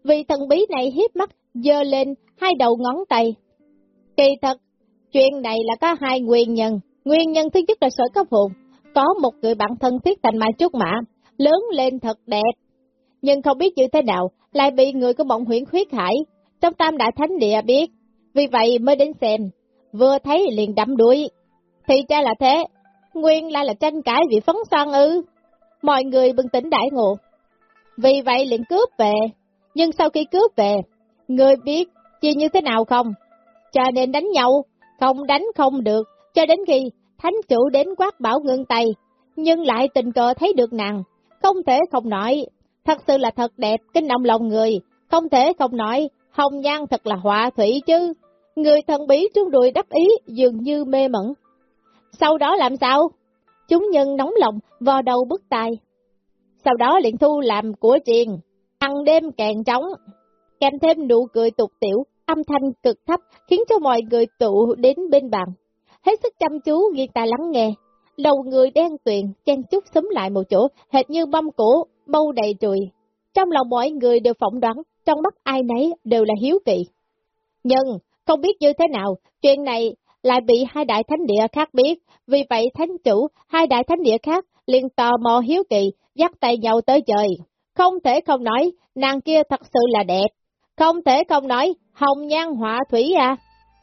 Vì thần bí này hiếp mắt, dơ lên hai đầu ngón tay. Kỳ thật, chuyện này là có hai nguyên nhân. Nguyên nhân thứ nhất là sở cấp hồn, có một người bạn thân thiết thành mai trúc mã, lớn lên thật đẹp. Nhưng không biết như thế nào, lại bị người của mộng huyện khuyết hải, trong tam đại thánh địa biết, vì vậy mới đến xem, vừa thấy liền đắm đuối. Thì ra là thế, nguyên lai là tranh cãi vì phấn son ư. Mọi người bừng tỉnh đại ngộ. Vì vậy liền cướp về, nhưng sau khi cướp về, người biết chi như thế nào không? Cho nên đánh nhau, không đánh không được, cho đến khi thánh chủ đến quát bảo ngưng tay, nhưng lại tình cờ thấy được nàng, không thể không nói, thật sự là thật đẹp, kinh động lòng người, không thể không nói, hồng nhan thật là họa thủy chứ. Người thần bí trung đùi đắc ý dường như mê mẩn. Sau đó làm sao? Chúng nhân nóng lòng, vò đầu bức tai. Sau đó liền thu làm của triền, ăn đêm càng trống, kèm thêm nụ cười tục tiểu, âm thanh cực thấp khiến cho mọi người tụ đến bên bàn. Hết sức chăm chú ghi tai lắng nghe, đầu người đen tuyền, chen chút xúm lại một chỗ, hệt như băm cổ, mâu đầy trùi. Trong lòng mọi người đều phỏng đoán, trong mắt ai nấy đều là hiếu kỳ. Nhưng, không biết như thế nào, chuyện này lại bị hai đại thánh địa khác biết, vì vậy thánh chủ, hai đại thánh địa khác liền tò mò hiếu kỳ, dắt tay nhau tới trời. Không thể không nói, nàng kia thật sự là đẹp. Không thể không nói, hồng nhan họa thủy à.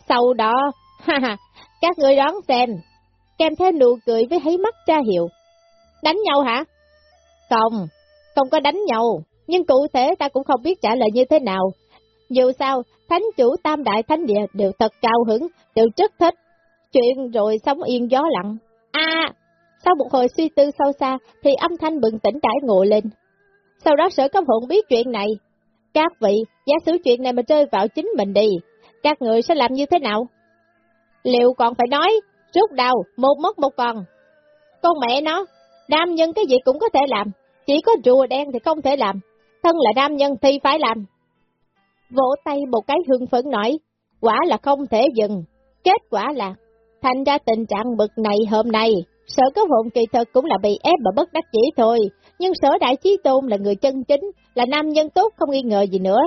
Sau đó, ha ha, các người đoán xem, kèm theo nụ cười với thấy mắt tra hiệu. Đánh nhau hả? Không, không có đánh nhau, nhưng cụ thể ta cũng không biết trả lời như thế nào. Dù sao, thánh chủ tam đại thánh địa đều thật cao hứng, đều rất thích. Chuyện rồi sống yên gió lặng. À, sau một hồi suy tư sâu xa, thì âm thanh bừng tỉnh trải ngộ lên. Sau đó sở cấp hồn biết chuyện này. Các vị, giả sử chuyện này mà rơi vào chính mình đi, các người sẽ làm như thế nào? Liệu còn phải nói, rút đầu, một mất một còn. Con mẹ nó, nam nhân cái gì cũng có thể làm, chỉ có rùa đen thì không thể làm, thân là nam nhân thì phải làm. Vỗ tay một cái hương phấn nói, quả là không thể dừng, kết quả là, thành ra tình trạng bực này hôm nay, sở có hồn kỳ thực cũng là bị ép và bất đắc chỉ thôi, nhưng sở đại trí tôn là người chân chính, là nam nhân tốt không nghi ngờ gì nữa.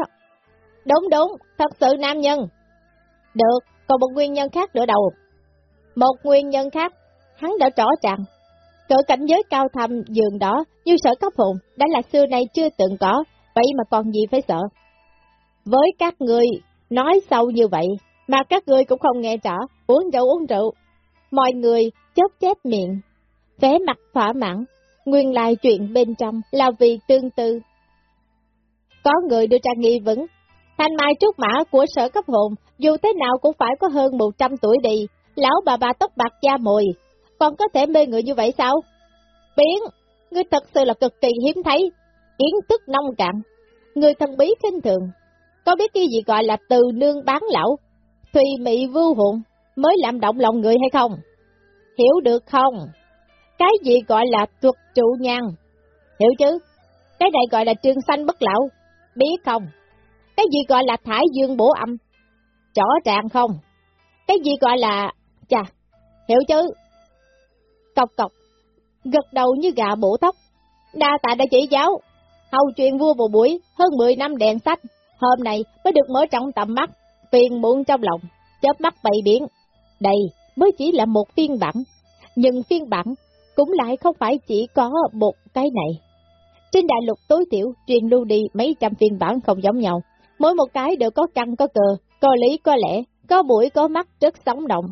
Đúng đúng, thật sự nam nhân. Được, còn một nguyên nhân khác nữa đâu. Một nguyên nhân khác, hắn đã rõ ràng. Cỡ cảnh giới cao thầm giường đó như sở cấp hồn đã là xưa nay chưa từng có, vậy mà còn gì phải sợ. Với các người nói sâu như vậy, mà các người cũng không nghe rõ, uống rượu uống rượu. Mọi người chớp chép miệng, vẻ mặt thỏa mãn, nguyên lại chuyện bên trong là vì tương tư. Có người đưa ra nghi vấn, thanh mai trúc mã của sở cấp hồn, dù thế nào cũng phải có hơn 100 tuổi đi, lão bà bà tóc bạc da mồi, còn có thể mê người như vậy sao? Biến, ngươi thật sự là cực kỳ hiếm thấy, kiến thức nông cạn, người thần bí kinh thường, có biết cái gì gọi là từ nương bán lão, thùy mị vưu hụn mới làm động lòng người hay không? Hiểu được không? Cái gì gọi là thuật trụ nhang? Hiểu chứ? Cái này gọi là trường xanh bất lão, biết không? Cái gì gọi là thải dương bổ âm? Rõ ràng không? Cái gì gọi là... Chà, hiểu chứ? Cọc cọc, gật đầu như gà bổ tóc. Đa tạ đã chỉ giáo, hầu chuyện vua vào buổi, hơn 10 năm đèn sách, hôm nay mới được mở trọng tầm mắt, phiền muộn trong lòng, chớp mắt bày biển. Đây mới chỉ là một phiên bản, nhưng phiên bản cũng lại không phải chỉ có một cái này. Trên đại lục tối thiểu truyền lưu đi mấy trăm phiên bản không giống nhau, mỗi một cái đều có căn có cờ, có lý có lẽ, có mũi có mắt rất sống động,